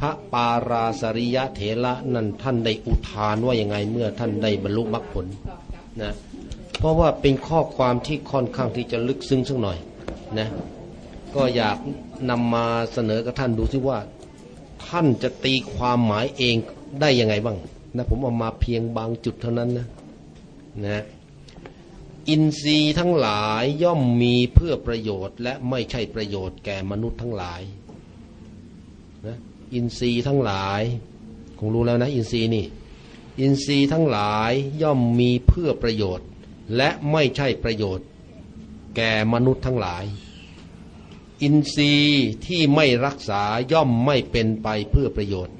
พระปาราสริยะเถระนั่นท่านได้อุทานว่ายังไงเมื่อท่านได้บรรลุมรรคผลนะเพราะว่าเป็นข้อความที่ค่อนข้างที่จะลึกซึ้งสักหน่อยนะก็อยากนำมาเสนอกับท่านดูซิว่า ท่านจะตีความหมายเองได้ยังไงบ้างนะผมเอามาเพียงบางจุดเท่านั้นนะนะอินทรีย์ทั้งหลายย่อมมีเพื่อประโยชน์ และไม่ใช่ประโยชน์แก่มนุษย์ทั้งหลาย อินทรีย์ทั้งหลาย คงรู้แล้วนะ อินทรีย์นี่ อินทรีย์ทั้งหลายย่อมมีเพื่อประโยชน์ และไม่ใช่ประโยชน์ แก่มนุษย์ทั้งหลาย อินทรีย์ที่ไม่รักษาย่อมไม่เป็นไปเพื่อประโยชน์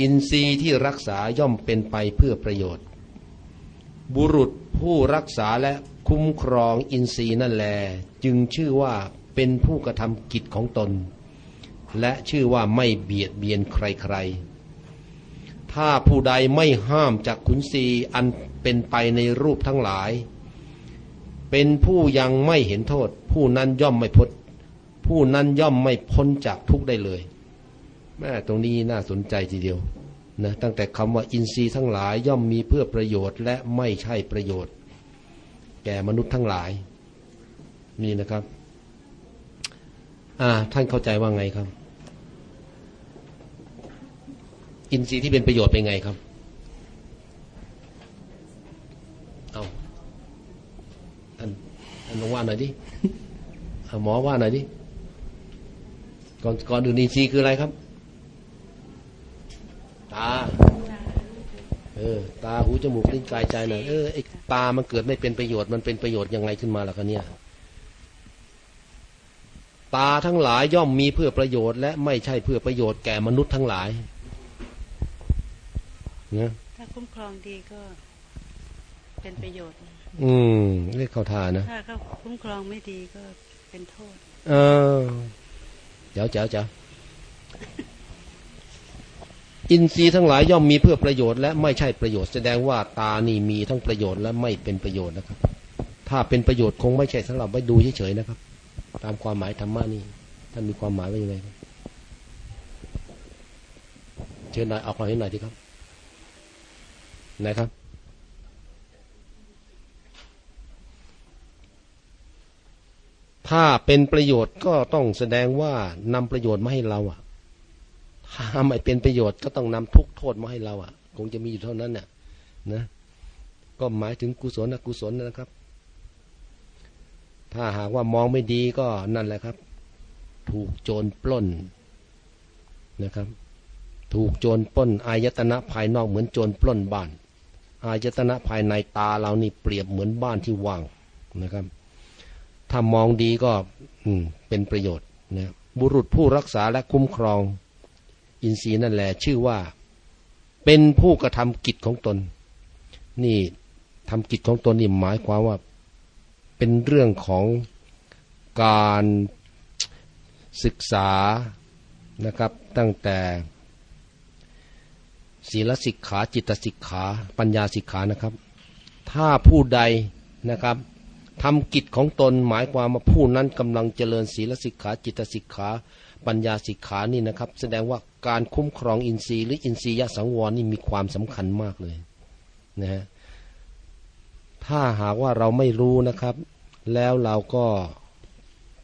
อินทรีย์ที่รักษาย่อมเป็นไปเพื่อประโยชน์ บุรุษผู้รักษาและคุ้มครองอินทรีย์นั่นแล จึงชื่อว่าเป็นผู้กระทำกิจของตน และชื่อว่าไม่เบียดเบียนใครๆ ถ้าผู้ใดไม่ห้ามจากขุนศีอันเป็นไปในรูปทั้งหลาย เป็นผู้ยังไม่เห็นโทษ ผู้นั้นย่อมไม่พ้นผู้นั้นย่อมไม่พ้นจากทุกได้เลยแม่ตรงนี้น่าสนใจทีเดียวนะตั้งแต่คำว่าอินทรีย์ทั้งหลายย่อมมีเพื่อประโยชน์และไม่ใช่ประโยชน์ แก่มนุษย์ทั้งหลายนี่นะครับ อ่า ท่านเข้าใจว่าไงครับ อินทรีย์ที่เป็นประโยชน์เป็นไงครับ เอาท่านท่านลองว่าหน่อยดิหมอว่าหน่อยดิ ก่อนก่อนดูอินทรีย์คืออะไรครับ ตา เออ ตาหูจมูกลิ้นกายใจหน่อยเออไอ้ตามันเกิดไม่เป็นประโยชน์มันเป็นประโยชน์ยังไงขึ้นมาล่ะคะเนี่ยตาทั้งหลายย่อมมีเพื่อประโยชน์และไม่ใช่เพื่อประโยชน์แก่มนุษย์ทั้งหลายเนี่ยถ้าคุ้มครองดีก็เป็นประโยชน์ อืมเรียกเข้าทานะถ้าเขาคุ้มครองไม่ดีก็เป็นโทษ เออเจ้าเจ้าเจ้าอินทรีย์ทั้งหลายย่อมมีเพื่อประโยชน์และไม่ใช่ประโยชน์แสดงว่าตานี่มีทั้งประโยชน์และไม่เป็นประโยชน์นะครับ ถ้าเป็นประโยชน์คงไม่ใช่สำหรับไว้ดูเฉยๆนะครับ ตามความหมายธรรมะนี่ท่านมีความหมายว่ายังไงเชิญหน่อยเอาความเห็นหน่อยดีครับ นะครับ ถ้าเป็นประโยชน์ก็ต้องแสดงว่านำประโยชน์มาให้เราอะถ้าไม่เป็นประโยชน์ก็ต้องนำทุกโทษมาให้เราอะคงจะมีอยู่เท่านั้นเนี่ยนะ ก็หมายถึงกุศลอกุศลนะครับ ถ้าหากว่ามองไม่ดีก็นั่นแหละครับ ถูกโจรปล้นนะครับ ถูกโจรปล้นอายตนะภายนอกเหมือนโจรปล้นบ้าน อายตนะภายในตาเรานี่เปรียบเหมือนบ้านที่ว่างนะครับ ถ้ามองดีก็อืเป็นประโยชน์นะบุรุษผู้รักษาและคุ้มครอง อินทรีย์นั่นแหละชื่อว่า เป็นผู้กระทำกิจของตน นี่ทำกิจของตนนี่หมายความว่า เป็นเรื่องของการศึกษานะครับตั้งแต่ ศีลสิกขาจิตสิกขา ปัญญาสิกขานะครับ ถ้าผู้ใดนะครับทำกิจของตนหมายความว่าผู้นั้นกำลังเจริญศีลสิกขาจิตสิกขา ปัญญาสิกขานี่นะครับ แสดงว่าการคุ้มครองอินทรีย์หรืออินทรียสังวรนี่มีความสำคัญมากเลยนะฮะถ้าหากว่าเราไม่รู้นะครับ แล้วเราก็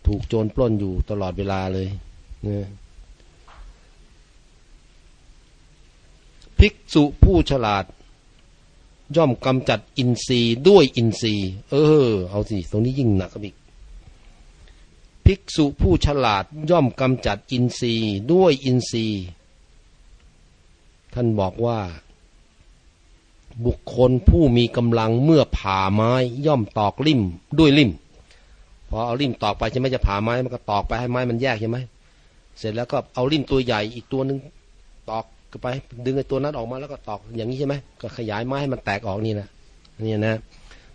ถูกโจรปล้นอยู่ตลอดเวลาเลยนะ ภิกษุผู้ฉลาด ย่อมกำจัดอินทรีย์ด้วยอินทรีย์ เออ เอาสิตรงนี้ยิ่งหนักอีกภิกษุผู้ฉลาดย่อมกำจัดอินทรีย์ด้วยอินทรีย์ ท่านบอกว่า บุคคลผู้มีกำลังเมื่อผ่าไม้ย่อมตอกลิ่มด้วยลิ่มพอเอาลิ่มตอกไปใช่ไหมจะผ่าไม้มันก็ตอกไปให้ไม้มันแยกใช่ไหมเสร็จแล้วก็เอาลิ่มตัวใหญ่อีกตัวหนึ่งตอก ไป ดึงไอ้ตัวนั้นออกมาแล้วก็ตอกอย่างนี้ใช่ไหมก็ขยายไม้ให้มันแตกออกนี่นะนี่นะ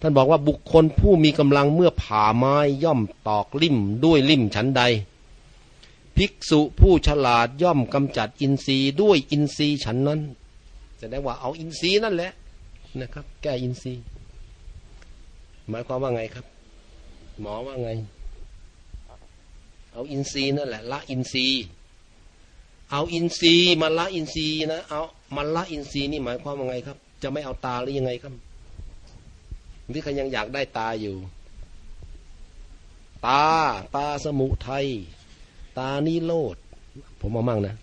ท่านบอกว่าบุคคลผู้มีกำลังเมื่อผ่าไม้ย่อมตอกลิ่มด้วยลิ่มชั้นใด ภิกษุผู้ฉลาดย่อมกำจัดอินทรีย์ด้วยอินทรีย์ฉันนั้นแสดงว่าเอาอินทรีย์นั่นแหละนะครับ แก้อินทรีย์ หมายความว่าไงครับ หมอว่าไง เอาอินทรีย์นั่นแหละละอินทรีย์ เอาอินทรีย์มาละอินทรีย์นะเอามาละอินทรีย์นี่หมายความว่าไงครับ จะไม่เอาตาหรือยังไงครับหรือใครยังอยากได้ตาอยู่ ตา ตาสมุทัยตานิโรธผมเอามั่งนะ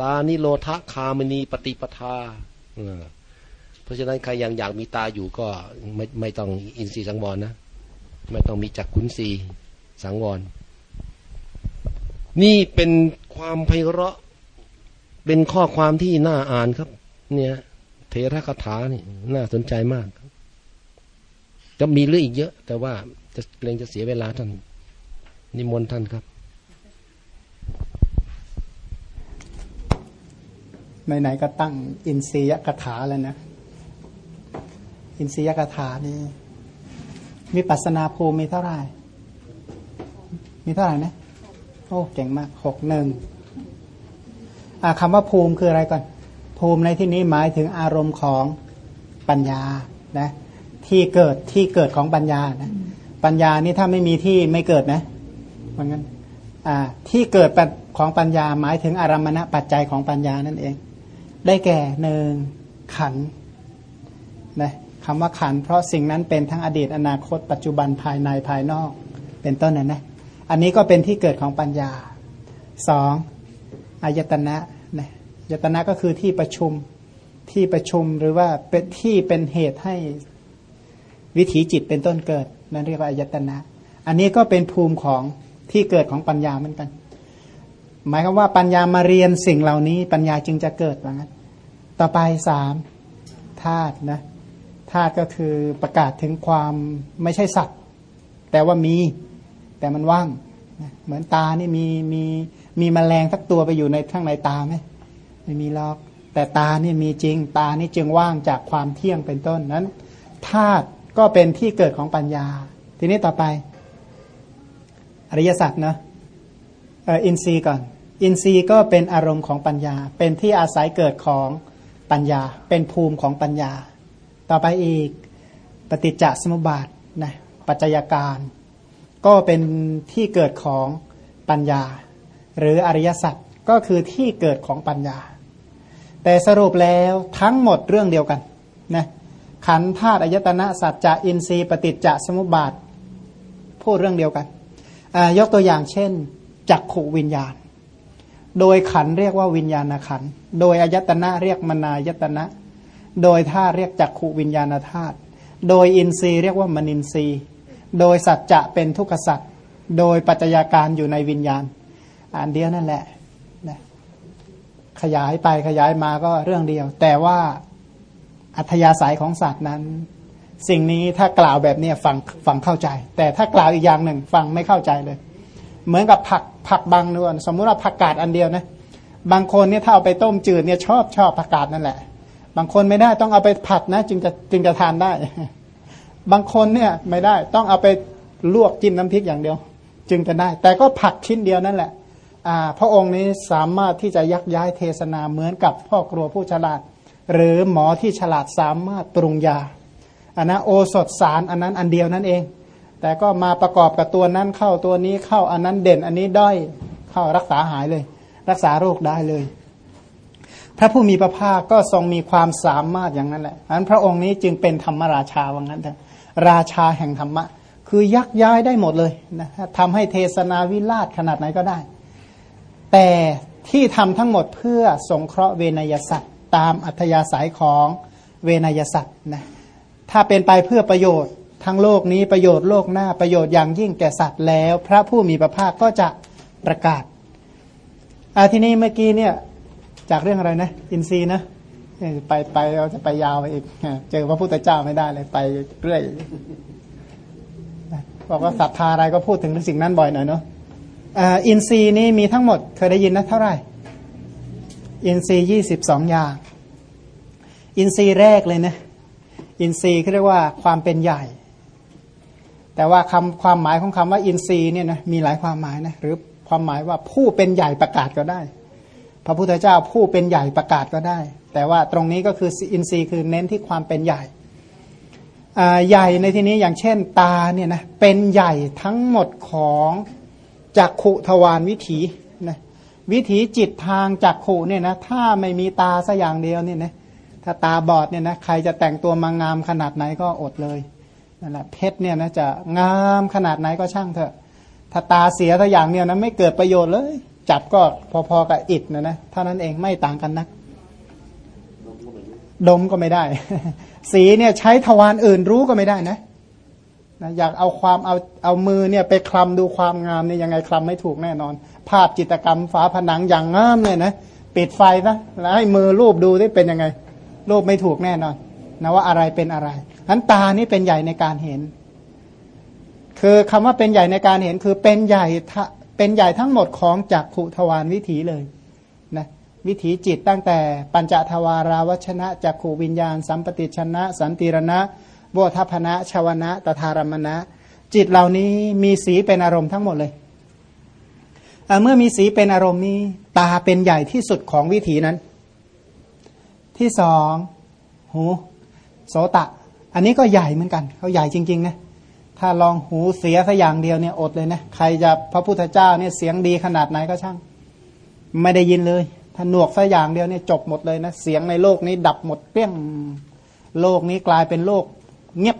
ตานิโรธคามณีปฏิปทาเพราะฉะนั้นใครยังอยากมีตาอยู่ก็ไม่ไม่ต้องอินทรีย์สังวรนะ ไม่ต้องมีจักขุนสีสังวร นี่เป็นความไพเราะ เป็นข้อความที่น่าอ่านครับ เนี่ย เทระคาถานี่น่าสนใจมากจะมีเรื่องอีกเยอะ แต่ว่าจะเกรงจะเสียเวลาท่าน นิมนต์ท่านครับ ไหนๆก็ตั้งอินทรียกถาแล้วนะ อินทรียกถานี่มีปัสนาภูมิมีเท่าไหร่ มีเท่าไหร่นะ โอ้เก่งมากหกหนึ่งคำว่าภูมิคืออะไรก่อน ภูมิในที่นี้หมายถึงอารมณ์ของปัญญานะที่เกิดที่เกิดของปัญญานะปัญญานี่ถ้าไม่มีที่ไม่เกิดนะเพราะงั้นที่เกิดของปัญญาหมายถึงอารมณะปัจจัยของปัญญานั่นเอง ได้แก่หนึ่งขันนะคำว่าขัน เพราะสิ่งนั้นเป็นทั้งอดีตอนาคต ปัจจุบันภายในภายนอก เป็นต้นนะนะ อันนี้ก็เป็นที่เกิดของปัญญาสองอายตนะนะอายตนะก็คือที่ประชุมที่ประชุมหรือว่าเป็นที่เป็นเหตุให้วิถีจิตเป็นต้นเกิด นั่นเรียกว่าอายตนะ อันนี้ก็เป็นภูมิของที่เกิดของปัญญาเหมือนกัน หมายความว่าปัญญามาเรียนสิ่งเหล่านี้ ปัญญาจึงจะเกิดว่างั้น ต่อไปสามธาตุนะธาตุก็คือประกาศถึงความไม่ใช่สัตว์ แต่ว่ามี แต่มันว่างเหมือนตานี่มีมีมีมแมลงสักตัวไปอยู่ในข้างในตาไหมไม่มีหรอก แต่ตานี่มีจริง ตานี่จึงว่างจากความเที่ยงเป็นต้นนั้นธาตุก็เป็นที่เกิดของปัญญา ทีนี้ต่อไป อริยสัจนะอินทรีย์ก่อน อินทรีย์ก็เป็นอารมณ์ของปัญญา เป็นที่อาศัยเกิดของปัญญา เป็นภูมิของปัญญา ต่อไปอีกปฏิจจสมุปบาทนะปัจจัยการ ก็เป็นที่เกิดของปัญญา หรืออริยสัจก็คือที่เกิดของปัญญา แต่สรุปแล้วทั้งหมดเรื่องเดียวกันนะขันธาตุอายตนะสัจจะอินทรีย์ปฏิจจสมุปบาท พูดเรื่องเดียวกัน ยกตัวอย่างเช่น จักขูวิญญาณ โดยขันเรียกว่าวิญญาณขัน โดยอายตนะเรียกมนายตนะ โดยธาตุเรียกจักขูวิญญาณธาตุ โดยอินทรีย์เรียกว่ามนินทรีย์ โดยสัจจะเป็นทุกขสัจโดยปัจจัยการอยู่ในวิญญาณ อันเดียวนั่นแหละนะขยายไปขยายมาก็เรื่องเดียว แต่ว่าอัธยาศัยของสัตว์นั้น สิ่งนี้ถ้ากล่าวแบบนี้ฟังฟังเข้าใจ แต่ถ้ากล่าวอีกอย่างหนึ่งฟังไม่เข้าใจเลย เหมือนกับผักผักบางนวลสมมุติว่าผักกาดอันเดียวนะบางคนเนี่ยถ้าเอาไปต้มจืดเนี่ยชอบชอบผักกาดนั่นแหละ บางคนไม่ได้ต้องเอาไปผัดนะ จึงจะจึงจะทานได้ บางคนเนี่ยไม่ได้ต้องเอาไปลวกจิ้มน้ำพริกอย่างเดียว จึงจะได้ แต่ก็ผักชิ้นเดียวนั่นแหละพระองค์นี้สามารถที่จะยักย้ายเทศนาเหมือนกับพ่อครัวผู้ฉลาด หรือหมอที่ฉลาดสามารถปรุงยาอันนะโอสถสารอันนั้นอันเดียวนั่นเอง แต่ก็มาประกอบกับตัวนั้นเข้าตัวนี้เข้าอันนั้นเด่นอันนี้ด้อยเข้ารักษาหายเลย รักษาโรคได้เลยพระผู้มีพระภาคก็ทรงมีความสามารถอย่างนั้นแหละอันพระองค์นี้จึงเป็นธรรมราชาว่างั้นเถอะ ราชาแห่งธรรมะ คือยักย้ายได้หมดเลยนะทำให้เทศนาวิราชขนาดไหนก็ได้ แต่ที่ทำทั้งหมดเพื่อสงเคราะห์เวนยสัตว์ ตามอัธยาศัยของเวนยสัตว์นะถ้าเป็นไปเพื่อประโยชน์ทั้งโลกนี้ประโยชน์โลกหน้าประโยชน์อย่างยิ่งแก่สัตว์แล้ว พระผู้มีพระภาคก็จะประกาศอาทีนี้เมื่อกี้เนี่ยจากเรื่องอะไรนะ อินทรีย์นะ ไปไปเราจะไปยาวไปอีกเจอพระพุทธเจ้าไม่ได้เลยไปเรื่อยบอกว่าศรัทธาอะไรก็พูดถึงสิ่งนั้นบ่อยหน่อยเนาะอินทรีย์นี้มีทั้งหมดเคยได้ยินนะเท่าไหร่อินทรีย์ยี่สิบสองอย่าง อินทรีย์แรกเลยนะอินทรีย์เขาเรียกว่าความเป็นใหญ่ แต่ว่าคำความหมายของคำว่าอินทรีย์เนี่ยนะมีหลายความหมายนะหรือความหมายว่าผู้เป็นใหญ่ประกาศก็ได้ ระพุทธเจ้าผู้เป็นใหญ่ประกาศก็ได้ แต่ว่าตรงนี้ก็คืออินทรีย์คือเน้นที่ความเป็นใหญ่ใหญ่ในที่นี้อย่างเช่นตาเนี่ยนะเป็นใหญ่ทั้งหมดของจักขุทวารวิถีนะวิถีจิตทางจักขู่เนี่ยนะถ้าไม่มีตาสัอย่างเดียวเนี่ยนะถ้าตาบอดเนี่ยนะใครจะแต่งตัวมางามขนาดไหนก็อดเลยนั่นแหละเพชรเนี่ยนะจะงามขนาดไหนก็ช่างเถอะ ถ้าตาเสียสัอย่างเดียวนะไม่เกิดประโยชน์เลย จับก็พอๆกับอิฐนะนะเท่านั้นเองไม่ต่างกันนัก ดมก็ไม่ได้ สีเนี่ยใช้ทวารอื่นรู้ก็ไม่ได้นะนะอยากเอาความเอาเอามือเนี่ยไปคลำดูความงามเนี่ยยังไงคลำไม่ถูกแน่นอน ภาพจิตรกรรมฝาผนังอย่างงามเลยนะปิดไฟนะแล้วให้มือรูปดูได้เป็นยังไง รูปไม่ถูกแน่นอนนะว่าอะไรเป็นอะไรนั้นตานี่เป็นใหญ่ในการเห็น คือคำว่าเป็นใหญ่ในการเห็นคือเป็นใหญ่ เป็นใหญ่ทั้งหมดของจักขุทวารวิถีเลยนะวิถีจิตตั้งแต่ปัญจทวาราวัชนะจักขูวิญญาณ สัมปติชนะ สันติรณะโบทัพนะชาวนะตถารมณะ จิตเหล่านี้มีสีเป็นอารมณ์ทั้งหมดเลยเมื่อมีสีเป็นอารมณ์นี้ตาเป็นใหญ่ที่สุดของวิถีนั้น ที่สองหูโสตะ อันนี้ก็ใหญ่เหมือนกันเขาใหญ่จริงๆนะ ถ้าลองหูเสียสัอย่างเดียวเนี่ยอดเลยนะใครจะพระพุทธเจ้าเนี่ยเสียงดีขนาดไหนก็ช่าง ไม่ได้ยินเลย ถ้าหนวกสัอย่างเดียวเนี่ยจบหมดเลยนะเสียงในโลกนี้ดับหมดเปี้ยงโลกนี้กลายเป็นโลก เงียบ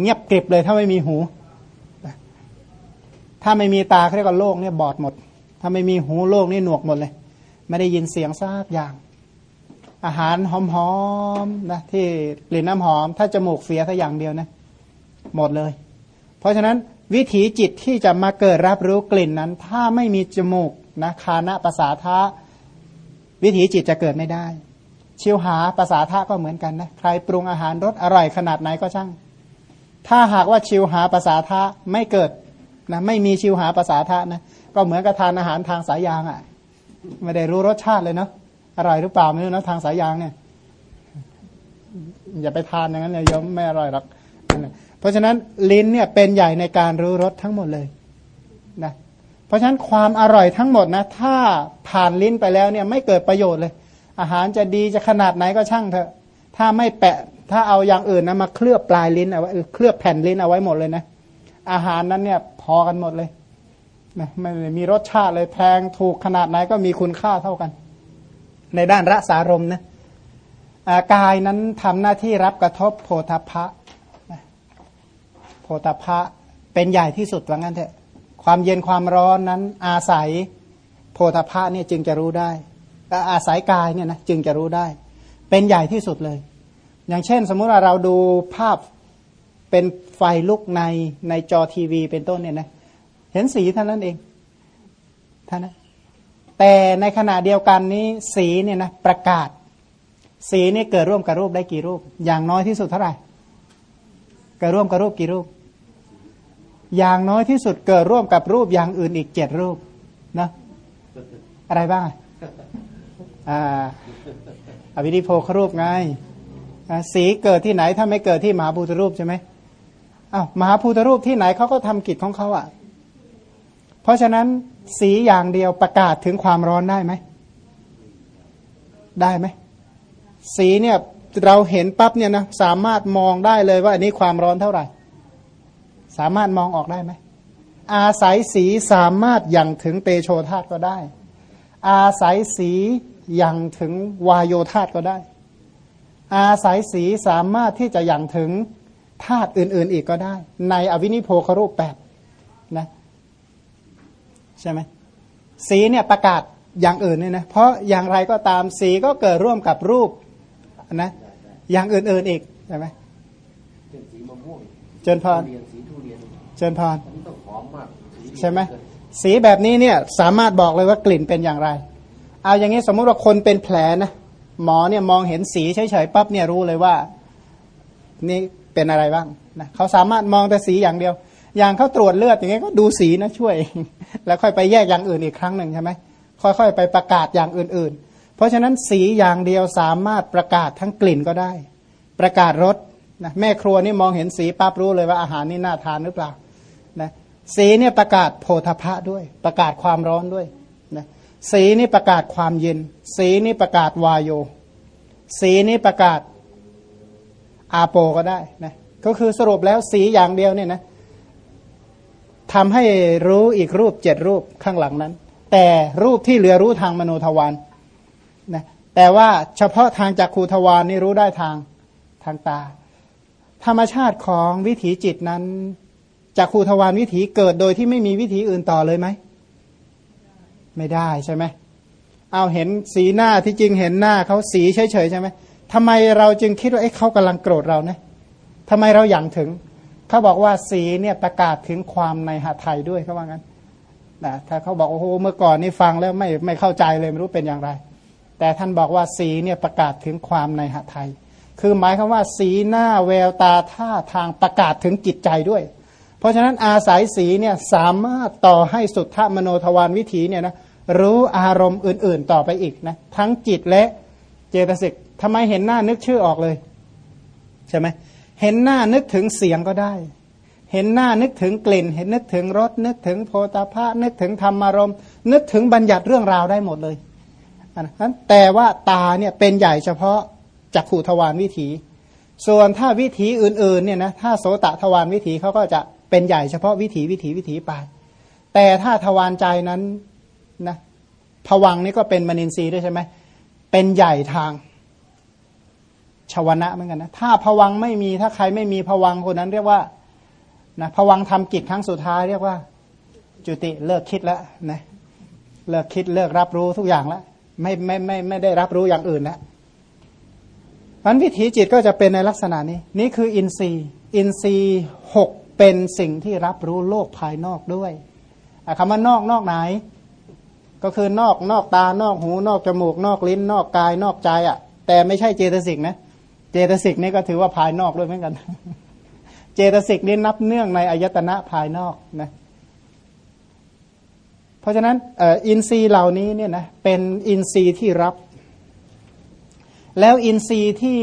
เงียบเกริบเลยถ้าไม่มีหู ถ้าไม่มีตาเขาเรียกว่าโลกเนี่ยบอดหมด ถ้าไม่มีหูโลกนี่หนวกหมดเลย ไม่ได้ยินเสียงซากอย่าง อาหารหอมๆนะที่กลิ่นน้ำหอม ถ้าจมูกเสียสัอย่างเดียวนะ หมดเลย เพราะฉะนั้นวิถีจิตที่จะมาเกิดรับรู้กลิ่นนั้น ถ้าไม่มีจมูกนะคานะภาษาทะวิถีจิตจะเกิดไม่ได้ ชิวหาภาษาท่าก็เหมือนกันนะใครปรุงอาหารรสอร่อยขนาดไหนก็ช่าง ถ้าหากว่าชิวหาภาษาท่าไม่เกิดนะไม่มีชิวหาภาษาท่านะก็เหมือนกับทานอาหารทางสายยางอะ่ะไม่ได้รู้รสชาติเลยเนาะอร่อยหรือเปล่าไม่รู้นะทางสายยางเนี่ยอย่าไปทานอย่างนั้นเลยยมไม่อร่อยหรอก เพราะฉะนั้นลิ้นเนี่ยเป็นใหญ่ในการรู้รสทั้งหมดเลยนะเพราะฉะนั้นความอร่อยทั้งหมดนะถ้าผ่านลิ้นไปแล้วเนี่ยไม่เกิดประโยชน์เลย อาหารจะดีจะขนาดไหนก็ช่างเถอะ ถ้าไม่แปะถ้าเอาอย่างอื่นนะมาเคลือบปลายลิ้นเอาไว้เคลือบแผ่นลิ้นเอาไว้หมดเลยนะอาหารนั้นเนี่ยพอกันหมดเลยนะไม่มีรสชาติเลยแพงถูกขนาดไหนก็มีคุณค่าเท่ากัน ในด้านรสารมนะกายนั้นทำหน้าที่รับกระทบโพธพะ โพธพะเป็นใหญ่ที่สุดว่างั้นเถอะความเย็นความร้อนนั้นอาศัยโพธาภะเนี่ยจึงจะรู้ได้อาศัยกายเนี่ยนะจึงจะรู้ได้ เป็นใหญ่ที่สุดเลย อย่างเช่น สมมุติว่าเราดูภาพเป็นไฟลุกในในจอทีวี เป็นต้นเนี่ยนะเห็นสีเท่านั้นเองท่านนะแต่ในขณะเดียวกันนี้สีเนี่ยนะประกาศ สีนี่เกิดร่วมกับรูปได้กี่รูป อย่างน้อยที่สุดเท่าไหร่เกิดร่วมกับรูปกี่รูป อย่างน้อยที่สุดเกิดร่วมกับรูปอย่างอื่นอีกเจ็ดรูปนะอะไรบ้างอ่าอวิธิโพครูปไงสีเกิดที่ไหนถ้าไม่เกิดที่มหาภูตรูปใช่ไหมอ้าวมหาภูตรูปที่ไหนเขาก็ทำกิจของเขาอะ เพราะฉะนั้นสีอย่างเดียวประกาศถึงความร้อนได้ไหม ได้ไหม สีเนี่ยเราเห็นปั๊บเนี่ยนะสามารถมองได้เลยว่าอันนี้ความร้อนเท่าไหร่ สามารถมองออกได้ไหม อาศัยสีสามารถยังถึงเตโชธาตก็ได้ อาศัยสียังถึงวายโยธาตก็ได้ อาศัยสีสามารถที่จะยังถึงธาตุอื่น ๆ อีกก็ได้ ในอวินิโพครูปแปดนะใช่ไหมสีเนี่ยประกาศอย่างอื่นเนี่ยนะเพราะอย่างไรก็ตามสีก็เกิดร่วมกับรูปนะอย่างอื่น ๆ อีกใช่ไหมจนพอ เชิญพรใช่ไหมสีแบบนี้เนี่ยสามารถบอกเลยว่ากลิ่นเป็นอย่างไร เอาอย่างนี้สมมุติว่าคนเป็นแผลนะหมอเนี่ยมองเห็นสีเฉยๆปั๊บเนี่ยรู้เลยว่า นี่เป็นอะไรบ้างนะเขาสามารถมองแต่สีอย่างเดียว อย่างเขาตรวจเลือดอย่างนี้ก็ดูสีนะช่วย แล้วค่อยไปแยกอย่างอื่นอีกครั้งหนึ่งใช่ไหมค่อยๆ ไปประกาศอย่างอื่น ๆ เพราะฉะนั้นสีอย่างเดียวสามารถประกาศทั้งกลิ่นก็ได้ ประกาศรสนะแม่ครัวนี่มองเห็นสีปั๊บรู้เลยว่าอาหารนี่น่าทานหรือเปล่า นะสีเนี่ยประกาศโพธพะด้วย ประกาศความร้อนด้วยนะสีนี่ประกาศความเย็น สีนี่ประกาศวายโย สีนี่ประกาศอาโปก็ได้นะก็คือสรุปแล้วสีอย่างเดียวเนี่ยนะทำให้รู้อีกรูปเจ็ดรูปข้างหลังนั้น แต่รูปที่เหลือรู้ทางมโนทวารนะแต่ว่าเฉพาะทางจากขูทวารนี่รู้ได้ทางทางตา ธรรมชาติของวิถีจิตนั้น จากขูทวารวิถีเกิดโดยที่ไม่มีวิถีอื่นต่อเลยไหม ไม่ได้ใช่ไหมเอาเห็นสีหน้าที่จริงเห็นหน้าเขาสีเฉยๆใช่ไหมทำไมเราจึงคิดว่าเอ้เขากำลังโกรธเรานะทำไมเราอย่างถึง เขาบอกว่าสีเนี่ยประกาศถึงความในหาไทยด้วยเขาว่างั้นนะถ้าเขาบอกโอ้โหเมื่อก่อนนี่ฟังแล้วไม่ไม่เข้าใจเลยไม่รู้เป็นอย่างไร แต่ท่านบอกว่าสีเนี่ยประกาศถึงความในหาไทย คือหมายคำว่าสีหน้าแววตาท่าทางประกาศถึงจิตใจด้วย เพราะฉะนั้นอาศัยสีเนี่ยสามารถต่อให้สุทธมโนทวารวิถีเนี่ยนะรู้อารมณ์อื่น ๆ ต่อไปอีกนะทั้งจิตและเจตสิกทำไมเห็นหน้านึกชื่อออกเลยใช่ไหมเห็นหน้านึกถึงเสียงก็ได้ เห็นหน้านึกถึงกลิ่น เห็นนึกถึงรสนึกถึงโพธาภานึกถึงธรรมารมณ์นึกถึงบัญญัติเรื่องราวได้หมดเลยนั้นแต่ว่าตาเนี่ยเป็นใหญ่เฉพาะจักขู่ทวารวิถี ส่วนถ้าวิถีอื่นๆเนี่ยนะถ้าโสตทวารวิถีเขาก็จะ เป็นใหญ่เฉพาะวิถีวิถีวิถีไป แต่ถ้าทวารใจนั้นนะผวังนี่ก็เป็นมนินทรีย์ด้วยใช่ไหมเป็นใหญ่ทางชวนะเหมือนกันนะถ้าผวังไม่มีถ้าใครไม่มีผวังคนนั้นเรียกว่านะผวังทำกิจครั้งสุดท้ายเรียกว่า จุติเลิกคิดแล้วนะเลิกคิดเลิกรับรู้ทุกอย่างแล้วไม่ไม่ไม่ไม่ได้รับรู้อย่างอื่นแล้วมันวิถีจิตก็จะเป็นในลักษณะนี้ นี่คืออินทรีย์ อินทรีย์หก เป็นสิ่งที่รับรู้โลกภายนอกด้วยคำว่านอกนอกไหน ก็คือนอกนอกตานอกหูนอกจมูก นอกลิ้น นอกกายนอกใจอะ่ะ แต่ไม่ใช่เจตสิกนะเจตสิกนี่ก็ถือว่าภายนอกด้วยเหมือนกัน เจตสิกนี่นับเนื่องในอายตนะภายนอกนะเพราะฉะนั้นอินทรีย์เหล่านี้เนี่ยนะเป็นอินทรีย์ที่รับ แล้วอินทรีย์ที่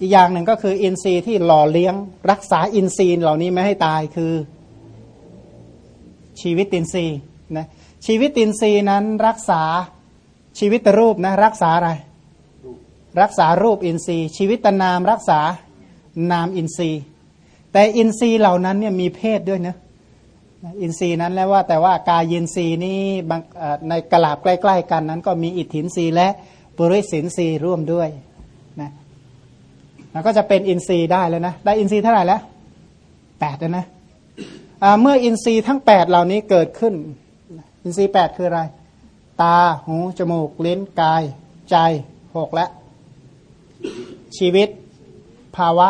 อีกอย่างหนึ่งก็คืออินทรีย์ที่หล่อเลี้ยง รักษาอินทรีย์เหล่านี้ไม่ให้ตายคือชีวิตอินทรีย์นะชีวิตอินทรีย์นั้นรักษาชีวิตรูปนะรักษาอะไร รักษารูปอินทรีย์ ชีวิตนามรักษานามอินทรีย์ แต่อินทรีย์เหล่านั้นเนี่ยมีเพศด้วยนะอินทรีย์นั้นแล้วว่าแต่ว่ากายินทรีย์นี้ในกลาบใกล้ ๆ กันนั้น ก็มีอิทธินทรีย์และบริสินทรีย์ร่วมด้วย แล้วก็จะเป็นอินทรีย์ได้แล้วนะ ได้อินทรีย์เท่าไหร่แล้วแปดแล้วนะเมื่ออินทรีย์ทั้งแปดเหล่านี้เกิดขึ้น อินทรีย์แปดคืออะไร ตา หู จมูก ลิ้น กาย ใจหกและชีวิต ภาวะ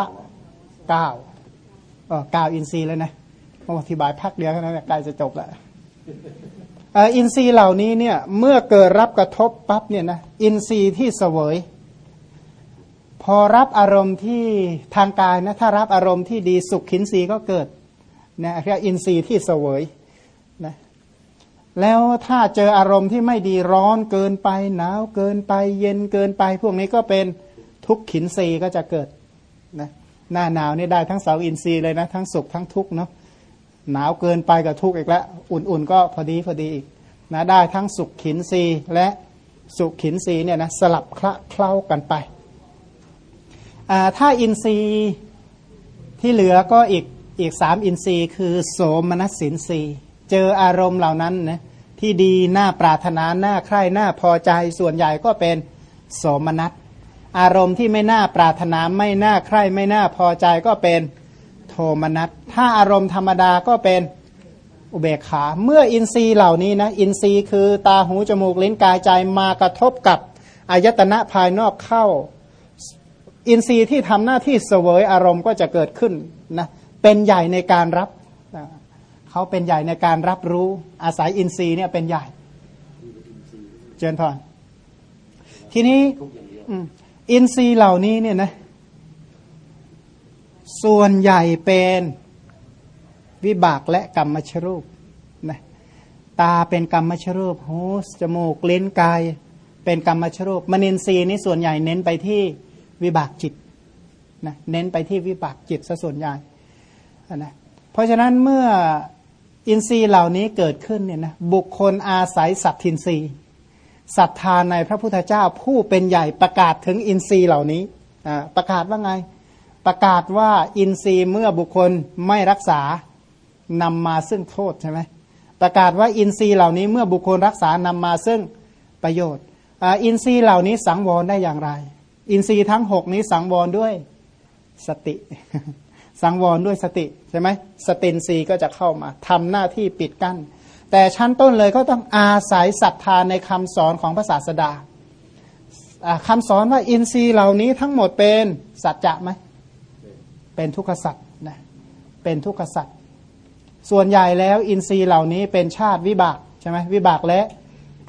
เก้าเก้าอินทรีย์แล้วนะอธิบายพักเดียวเท่นั้นใกล้จะจบแล้วอินทรีย์เหล่านี้เนี่ยเมื่อเกิดรับกระทบปั๊บเนี่ยนะอินทรีย์ที่เสวย พอรับอารมณ์ที่ทางกายนะถ้ารับอารมณ์ที่ดีสุขขินรีก็เกิดนะเรียกอินทรีย์ที่เสวยนะแล้วถ้าเจออารมณ์ที่ไม่ดีร้อนเกินไปหนาวเกินไป เย็นเกินไป พวกนี้ก็เป็นทุกขินรีก็จะเกิดนะหน้าหนาวนี่ได้ทั้งเสาอินทรีย์เลยนะทั้งสุขทั้งทุกเนาะหนาวเกินไปกับทุกอีกแล้ว อุ่นๆ ก็พอดีพอดีอีกนะได้ทั้งสุขขินรีและสุขขินรีเนี่ยนะสลับคละเคล้ากันไป ถ้าอินทรีย์ที่เหลือก็อีกอีกสามอินทรีย์ คือโสมนัสสินทรีย์ เจออารมณ์เหล่านั้นนะที่ดีน่าปรารถนาน่าใคร่น่าพอใจส่วนใหญ่ก็เป็นโสมนัสอารมณ์ที่ไม่น่าปรารถนาไม่น่าใคร่ไม่น่าพอใจก็เป็นโทมนัสถ้าอารมณ์ธรรมดาก็เป็นอุเบกขา เมื่ออินทรีย์เหล่านี้นะอินทรีย์คือตาหูจมูกลิ้นกายใจมากระทบกับอายตนะภายนอกเข้า อินทรีย์ที่ทำหน้าที่เสวยอารมณ์ก็จะเกิดขึ้นนะเป็นใหญ่ในการรับเขาเป็นใหญ่ในการรับรู้อาศัยอินทรีย์เนี่ยเป็นใหญ่ เจนพรทีนี้อินทรีย์เหล่านี้เนี่ยนะส่วนใหญ่เป็นวิบากและกรรมชรูปนะตาเป็นกรรมชรูปหูจมูกลิ้นกาย เป็นกรรมชรูปมนินทรีย์นี้ส่วนใหญ่เน้นไปที่ วิบากจิตนะเน้นไปที่วิบากจิตซะส่วนใหญ่นะเพราะฉะนั้นเมื่ออินทรีย์เหล่านี้เกิดขึ้นเนี่ยนะบุคคลอาศัยสัตทินทรีย์ศรัทธาในพระพุทธเจ้าผู้เป็นใหญ่ประกาศถึงอินทรีย์เหล่านี้ประกาศว่าไง ประกาศว่าอินทรีย์เมื่อบุคคลไม่รักษานำมาซึ่งโทษใช่ไหมประกาศว่าอินทรีย์เหล่านี้เมื่อบุคคลรักษานำมาซึ่งประโยชน์อินทรีย์เหล่านี้สังวรได้อย่างไร อินทรีย์ทั้งหกนี้สังวรด้วยสติ สังวรด้วยสติใช่ไหมสตินทรีย์ก็จะเข้ามาทำหน้าที่ปิดกั้น แต่ชั้นต้นเลยก็ต้องอาศัยศรัทธาในคำสอนของพระศาสดาอ่าคำสอนว่าอินทรีย์เหล่านี้ทั้งหมดเป็นสัจจะไหมเป็นทุกขสัจนะเป็นทุกขสัจส่วนใหญ่แล้วอินทรีย์เหล่านี้เป็นชาติวิบากใช่ไหมวิบากและ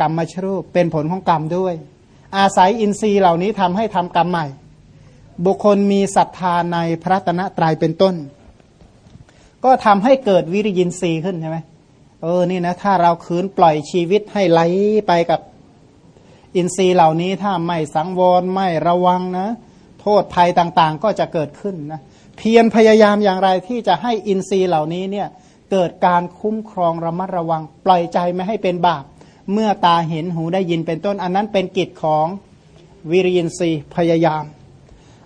กรรมมาชรูปเป็นผลของกรรมด้วย อาศัยอินทรีย์เหล่านี้ทำให้ทำกรรมใหม่ บุคคลมีศรัทธาในพระตนะตรายเป็นต้น ก็ทำให้เกิดวิริยินทรีย์ขึ้นใช่ไหมเออนี่นะถ้าเราคืนปล่อยชีวิตให้ไหลไปกับอินทรีย์เหล่านี้ถ้าไม่สังวรไม่ระวังนะ โทษภัยต่างๆ ก็จะเกิดขึ้นนะเพียรพยายามอย่างไรที่จะให้อินทรีย์เหล่านี้เนี่ยเกิดการคุ้มครองระมัดระวัง ปล่อยใจไม่ให้เป็นบาป เมื่อตาเห็นหูได้ยินเป็นต้น อันนั้นเป็นกิจของวิริยินทรีย์พยายาม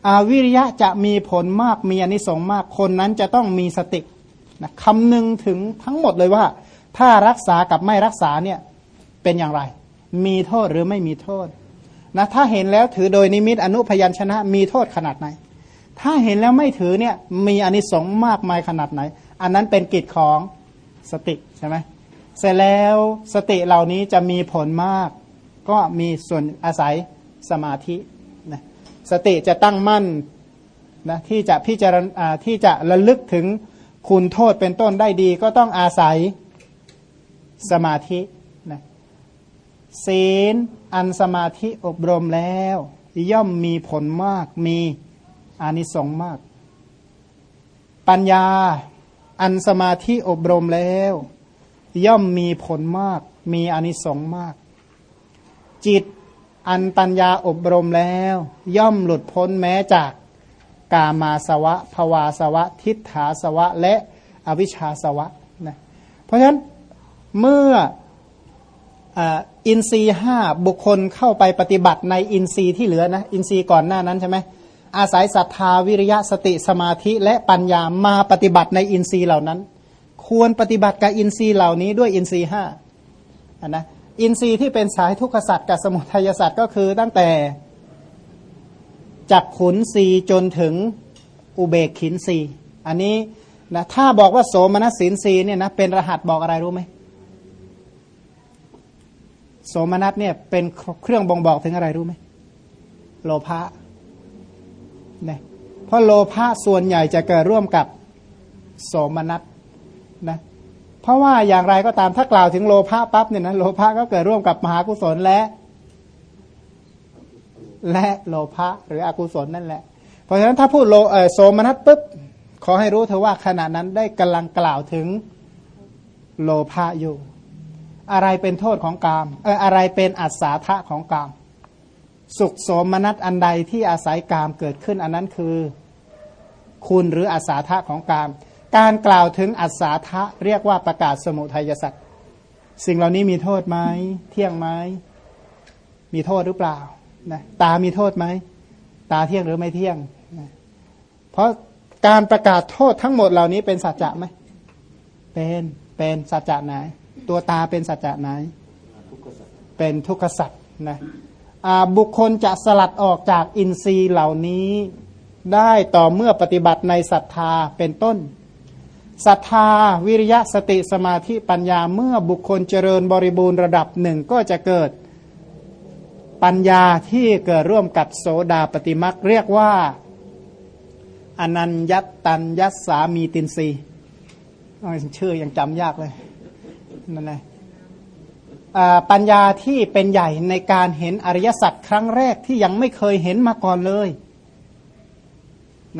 อาวิริยะจะมีผลมากมีอนิสงส์มากคนนั้นจะต้องมีสตินะคำนึงถึงทั้งหมดเลยว่า ถ้ารักษากับไม่รักษาเนี่ยเป็นอย่างไร มีโทษหรือไม่มีโทษนะถ้าเห็นแล้วถือโดยนิมิตอนุพยัญชนะ มีโทษขนาดไหน ถ้าเห็นแล้วไม่ถือเนี่ยมีอนิสงส์มากมายขนาดไหน อันนั้นเป็นกิจของสติใช่ไหม เสร็จแล้วสติเหล่านี้จะมีผลมาก ก็มีส่วนอาศัยสมาธินะสติจะตั้งมั่นนะที่จะพิจารณาที่จะระลึกถึงคุณโทษเป็นต้นได้ดี ก็ต้องอาศัยสมาธินะศีลอันสมาธิอบรมแล้ว ย่อมมีผลมากมีอานิสงส์มาก ปัญญาอันสมาธิอบรมแล้ว ย่อมมีผลมาก มีอนิสงส์มาก จิตอันปัญญาอบรมแล้ว ย่อมหลุดพ้นแม้จากกามาสวะภวาสวะ ทิฏฐาสวะ และอวิชชาสวะนะเพราะฉะนั้นเมื่ออินทรีห้าบุคคลเข้าไปปฏิบัติในอินทรีที่เหลือนะอินทรีก่อนหน้านั้นใช่ไหมอาศัยศรัทธาวิริยะสติสมาธิและปัญญามาปฏิบัติในอินทรีเหล่านั้น ควรปฏิบัติกับอินทรีย์เหล่านี้ด้วยอินทรีย์ห้าอันนะอินทรีย์ที่เป็นสายทุกขสัตว์กับสมุทัยสัตว์ก็คือตั้งแต่จักขุนสีจนถึงอุเบกขินสีอันนี้นะถ้าบอกว่าโสมนัสสินสีเนี่ยนะเป็นรหัสบอกอะไรรู้ไหมโสมนัสเนี่ยเป็นเครื่องบ่งบอกถึงอะไรรู้ไหมโลภะเนี่ยเพราะโลภะส่วนใหญ่จะเกิดร่วมกับโสมนัส นะเพราะว่าอย่างไรก็ตามถ้ากล่าวถึงโลภะปั๊บเนี่ยนะโลภะก็เกิดร่วมกับมหากุศลและ และโลภะหรืออกุศลนั่นแหละ เพราะฉะนั้นถ้าพูดโลเออโสมนัสปุ๊บขอให้รู้เธอว่าขณะนั้นได้กำลังกล่าวถึงโลภะอยู่ อะไรเป็นโทษของกามเอออะไรเป็นอัศาธะของกาม สุขโสมนัสอันใดที่อาศัยกามเกิดขึ้นอันนั้นคือ คุณหรืออาสาทะของกาม การกล่าวถึงอัศาทะเรียกว่าประกาศสมุทัยสัตว์สิ่งเหล่านี้มีโทษไหมเที่ยงไหมมีโทษหรือเปล่านะตามีโทษไหมตาเที่ยงหรือไม่เที่ยงนะเพราะการประกาศโทษทั้งหมดเหล่านี้เป็นสัจจะไหมเป็นเป็นสัจจะไหน ตัวตาเป็นสัจจะไหน เป็นทุกขสัจนะบุคคลจะสลัดออกจากอินทรีย์เหล่านี้ได้ต่อเมื่อปฏิบัติในศรัทธาเป็นต้น ศรัทธาวิริยะสติสมาธิปัญญาเมื่อบุคคลเจริญบริบูรณ์ระดับหนึ่งก็จะเกิดปัญญาที่เกิดร่วมกับโสดาปฏิมักเรียกว่า อนัญญตัญยัสามีตินรีชื่อยังจำยากเลยนั่นแหละปัญญาที่เป็นใหญ่ในการเห็นอริยสัจครั้งแรกที่ยังไม่เคยเห็นมาก่อนเลย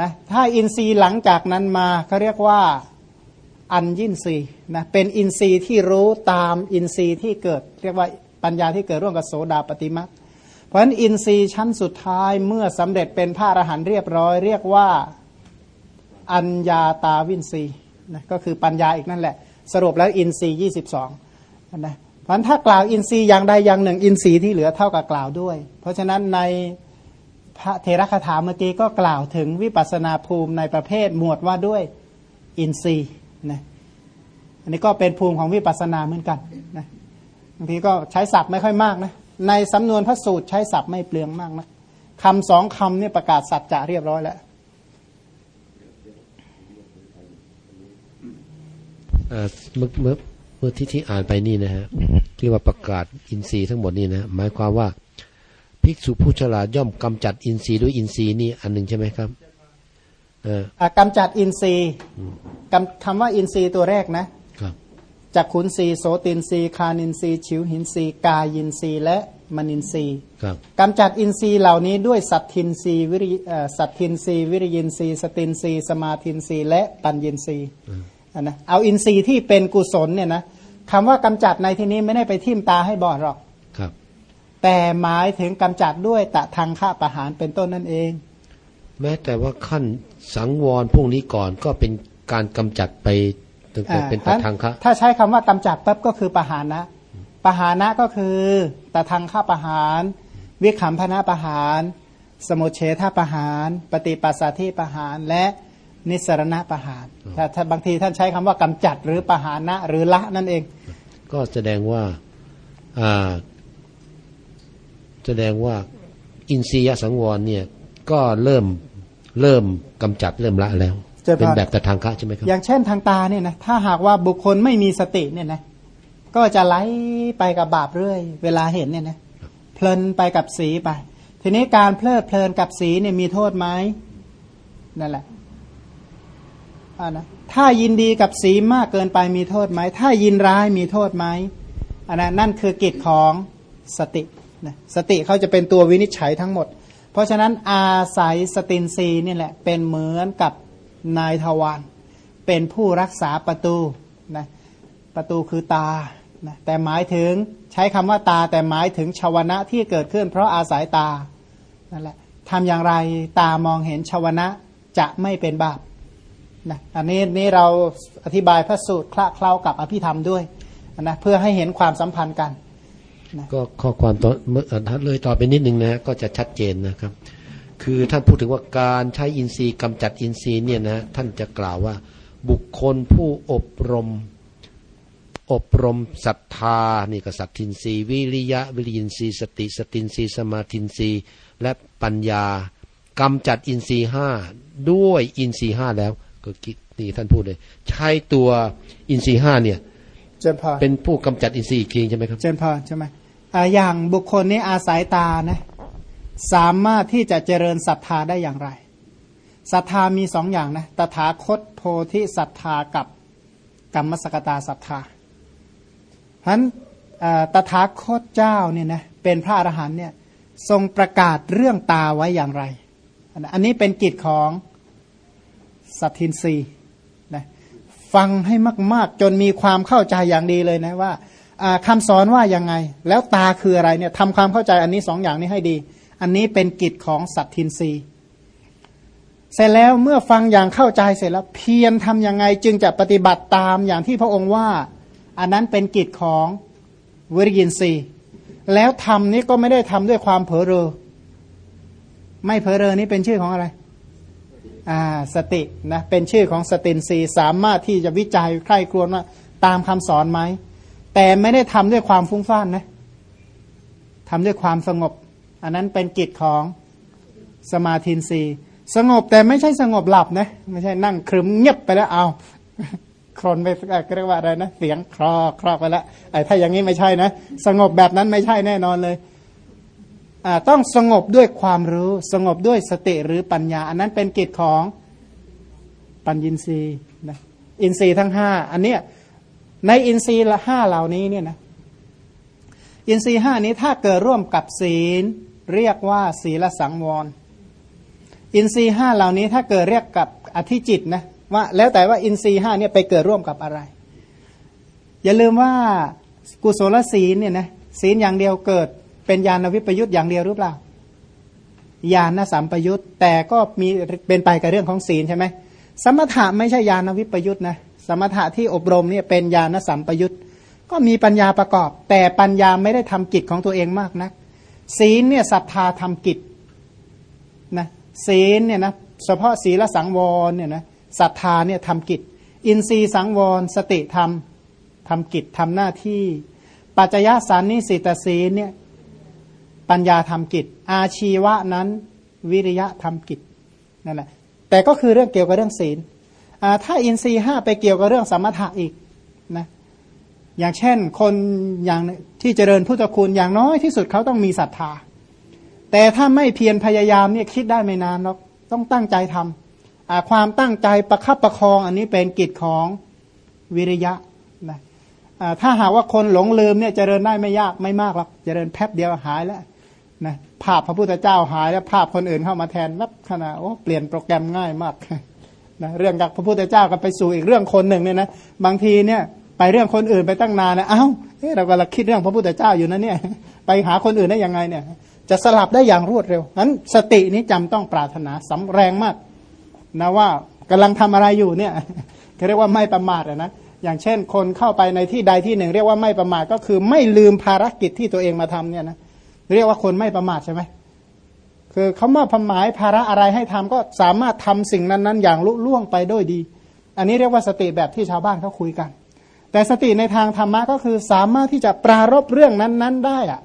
นะถ้าอินทรีย์หลังจากนั้นมาเขาเรียกว่า อันยินทรีย์นะเป็นอินทรีย์ที่รู้ตามอินทรีย์ที่เกิด เรียกว่าปัญญาที่เกิดร่วมกับโสดาปฏิมาเพราะฉะนั้นอินทรีย์ชั้นสุดท้ายเมื่อสำเร็จเป็นพระอรหันต์เรียบร้อย เรียกว่าอัญญาตาวินทรีย์นะก็คือปัญญาอีกนั่นแหละ สรุปแล้วอินทรีย์ยี่สิบสองนะเพราะถ้ากล่าวอินทรีย์อย่างใดอย่างหนึ่ง อินทรีย์ที่เหลือเท่ากับกล่าวด้วย เพราะฉะนั้นในพระเทระคาถาเมื่อกี้ก็กล่าวถึงวิปัสนาภูมิในประเภทหมวดว่าด้วยอินทรีย์ นะอันนี้ก็เป็นภูมิของวิปัสสนาเหมือนกันนะบางทีก็ใช้ศัพท์ไม่ค่อยมากนะในสำนวนพระสูตรใช้ศัพท์ไม่เปลืองมากนะคำสองคำเนี่ยประกาศสัจจะเรียบร้อยแล้วเมื่อเมื่อเมื่อที่ที่อ่านไปนี่นะฮะเรียกว่าประกาศอินทรีย์ทั้งหมดนี่นะหมายความว่าภิกษุผู้ฉลาดย่อมกำจัดอินทรีย์ด้วยอินทรีย์นี่อันหนึ่งใช่ไหมครับ กำจัดอินทรีย์กำคำว่าอินทรีย์ตัวแรกนะครับจักขุนทรีย์โสตินทรีย์ฆานินทรีย์ชิวหินทรีย์กายินทรีย์และมนินทรีย์ครับกำจัดอินทรีย์เหล่านี้ด้วยสัทธินทรีย์วิริเอ่อสัทธินทรีย์วิริยินทรีย์สตินทรีย์สมาธินทรีย์และปัญญินทรีย์อันนะเอาอินทรีย์ที่เป็นกุศลเนี่ยนะคำว่ากำจัดในที่นี้ไม่ได้ไปทิ่มตาให้บอดหรอกครับ แต่หมายถึงกำจัดด้วยตะทางฆ่าประหารเป็นต้นนั่นเอง แม้แต่ว่าขั้นสังวรพวกนี้ก่อนก็เป็นการกำจัดไปตั้งแต่อ่าเป็นตัดทางคะถ้าใช้คำว่ากำจัดปั๊บก็คือปหานะปหานะก็คือตะทางฆ่าประหาร วิขำพนะประหาร สมุเฉทประหาร ปฏิปัสสาธิประหารและนิสรณะประหารถ้าถ้าบางทีท่านใช้คำว่ากำจัดหรือประหานะหรือละนั่นเอง ก็แสดงว่าอ่าแสดงว่าอินทรียสังวรเนี่ย ก็เริ่มเริ่มกำจัดเริ่มละแล้วเจริญพรเป็นแบบตัดทางคะใช่ไหมครับ อย่างเช่นทางตาเนี่ยนะถ้าหากว่าบุคคลไม่มีสติเนี่ยนะก็จะไหลไปกับบาปเรื่อย เวลาเห็นเนี่ยนะเพลินไปกับสีไป ทีนี้การเพลิดเพลินกับสีเนี่ยมีโทษไหมนั่นแหละอ่านะถ้ายินดีกับสีมากเกินไปมีโทษไหม ถ้ายินร้ายมีโทษไหมอันนั้นนั่นคือกิจของสตินะสติเขาจะเป็นตัววินิจฉัยทั้งหมด เพราะฉะนั้นอาศัยสตินรีนี่แหละเป็นเหมือนกับนายทวารเป็นผู้รักษาประตูนะประตูคือตานะแต่หมายถึงใช้คำว่าตาแต่หมายถึงชาวนะที่เกิดขึ้น เพราะอาศัยตานั่นแหละทำอย่างไรตามองเห็นชาวนะจะไม่เป็นบาปนะอันนี้นี่เราอธิบายพระสูตรคละเคล้ากับอภิธรรมด้วยนะเพื่อให้เห็นความสัมพันธ์กัน ก็ข้อความตอนเมื่ออ่านเลยต่อไปนิดนึงนะก็จะชัดเจนนะครับ คือท่านพูดถึงว่าการใช้อินทรีย์กำจัดอินทรีย์เนี่ยนะท่านจะกล่าวว่า บุคคลผู้อบรม อบรมศรัทธานี่ก็สัทธินทรีย์วิริยะวิริยินทรีย์สติสตินทรีย์สมาธินทรีย์และปัญญากำจัดอินทรีย์ห้าด้วยอินทรีย์ห้าแล้วก็คิดนี่ท่านพูดเลย ใช้ตัวอินทรีย์ห้าเนี่ยเจนพรเป็นผู้กำจัดอินทรีย์อีกทีใช่ไหมครับเจนพรใช่ไหม อย่างบุคคลนี้อาศัยตานะสามารถที่จะเจริญศรัทธาได้อย่างไรศรัทธามีสองอย่างนะตถาคตโพธิศรัทธากับกรรมสกตาศรัทธาเพราะฉะนั้นตถาคตเจ้าเนี่ยนะเป็นพระอรหันต์เนี่ยทรงประกาศเรื่องตาไว้อย่างไร อันนี้เป็นกิจของสัตทินรีนะฟังให้มาก ๆ จนมีความเข้าใจอย่างดีเลยนะว่า อ่าคำสอนว่ายังไง แล้วตาคืออะไรเนี่ยทำความเข้าใจอันนี้สองอย่างนี้ให้ดี อันนี้เป็นกิจของสัตทินรีเสร็จแล้วเมื่อฟังอย่างเข้าใจเสร็จแล้วเพียรทำยังไงจึงจะปฏิบัติตามอย่างที่พระองค์ว่า อันนั้นเป็นกิจของวิริยินทรีย์แล้วทำนี้ก็ไม่ได้ทำด้วยความเผลอเรอ ไม่เผลอเรอนี่เป็นชื่อของอะไรอ่าสตินะเป็นชื่อของสตินรีสามารถที่จะวิจัยใคร่ครวญว่าตามคำสอนไหม แต่ไม่ได้ทำด้วยความฟุ้งซ่านนะทำด้วยความสงบ อันนั้นเป็นกิจของสมาธินรีสงบแต่ไม่ใช่สงบหลับนะไม่ใช่นั่งครึมเงียบไปแล้วเอาครนไปเอ่อเรียกว่าอะไรนะ เสียงคลอคลอกไปแล้วไอ้ถ้าอย่างนี้ไม่ใช่นะ สงบแบบนั้นไม่ใช่แน่นอนเลยต้องสงบด้วยความรู้ สงบด้วยสติหรือปัญญา อันนั้นเป็นกิจของปัญญินทรีย์นะอินทรีย์ทั้งห้าอันเนี้ย ในอินทรีย์ละห้าเหล่านี้เนี่ยนะอินทรีย์ห้านี้ถ้าเกิดร่วมกับศีล เรียกว่าศีลสังวร อินทรีย์ห้าเหล่านี้ถ้าเกิดเรียกกับอธิจิตนะว่าแล้วแต่ว่าอินทรีย์ห้าเนี่ยไปเกิดร่วมกับอะไร อย่าลืมว่ากุศลศีลเนี่ยนะศีลอย่างเดียวเกิดเป็นญาณวิปยุทธ์อย่างเดียวหรือเปล่าญาณสัมปยุทธ์แต่ก็มีเป็นไปกับเรื่องของศีลใช่ไหมสมถะไม่ใช่ญาณวิปยุทธ์นะ สมถะที่อบรมเนี่ยเป็นญาณสัมปยุทธ์ก็มีปัญญาประกอบ แต่ปัญญาไม่ได้ทำกิจของตัวเองมากนะัก ศีลเนี่ยศรัทธาทำกิจนะศีลเนี่ยนะเฉพาะศีลสังวรเนี่ยนะศรัทธาเนี่ยทำกิจ อินทรีย์สังวร สติธรรมำกิจทำหน้าที่ ปัจจยสารนิสิตศีลเนี่ยปัญญาทำกิจ อาชีวะนั้นวิริยะทำกิจนั่นแหละแต่ก็คือเรื่องเกี่ยวกับเรื่องศีล ถ้าอินทรีห้าไปเกี่ยวกับเรื่องสมถะอีกนะอย่างเช่นคนอย่างที่เจริญพุทธคุณอย่างน้อยที่สุดเขาต้องมีศรัทธา แต่ถ้าไม่เพียรพยายามเนี่ยคิดได้ไม่นานหรอกต้องตั้งใจทำความตั้งใจประคับประคองอันนี้เป็นกิจของวิริยะนะถ้าหากว่าคนหลงลืมเนี่ยเจริญได้ไม่ยากไม่มากหรอกเจริญแป๊บเดียวหายแล้วนะภาพพระพุทธเจ้าหายแล้วภาพคนอื่นเข้ามาแทนรับขนาดโอ้เปลี่ยนโปรแกรมง่ายมาก นะเรื่องกับพระพุทธเจ้าก็ไปสู่อีกเรื่องคนหนึ่งเนี่ยนะบางทีเนี่ยไปเรื่องคนอื่นไปตั้งนานนะเอ้าเราก็ลังคิดเรื่องพระพุทธเจ้าอยู่นะเนี่ยไปหาคนอื่นได้ยังไงเนี่ยจะสลับได้อย่างรวดเร็วนั้นสตินี้จำต้องปรารถนาสำแรงมากนะว่ากำลังทำอะไรอยู่เนี่ยเขาเรียกว่าไม่ประมาทนะอย่างเช่น คนเข้าไปในที่ใดที่หนึ่ง เรียกว่าไม่ประมาทก็คือไม่ลืมภารกิจที่ตัวเองมาทำเนี่ยนะเรียกว่าคนไม่ประมาทใช่ไหม คือเขามาพหมายภาระอะไรให้ทำก็สามารถทำสิ่งนั้นๆ อย่างลุล่วงไปด้วยดี อันนี้เรียกว่าสติแบบที่ชาวบ้านเขาคุยกัน แต่สติในทางธรรมะก็คือสามารถที่จะปรารบเรื่องนั้นๆ ได้อะ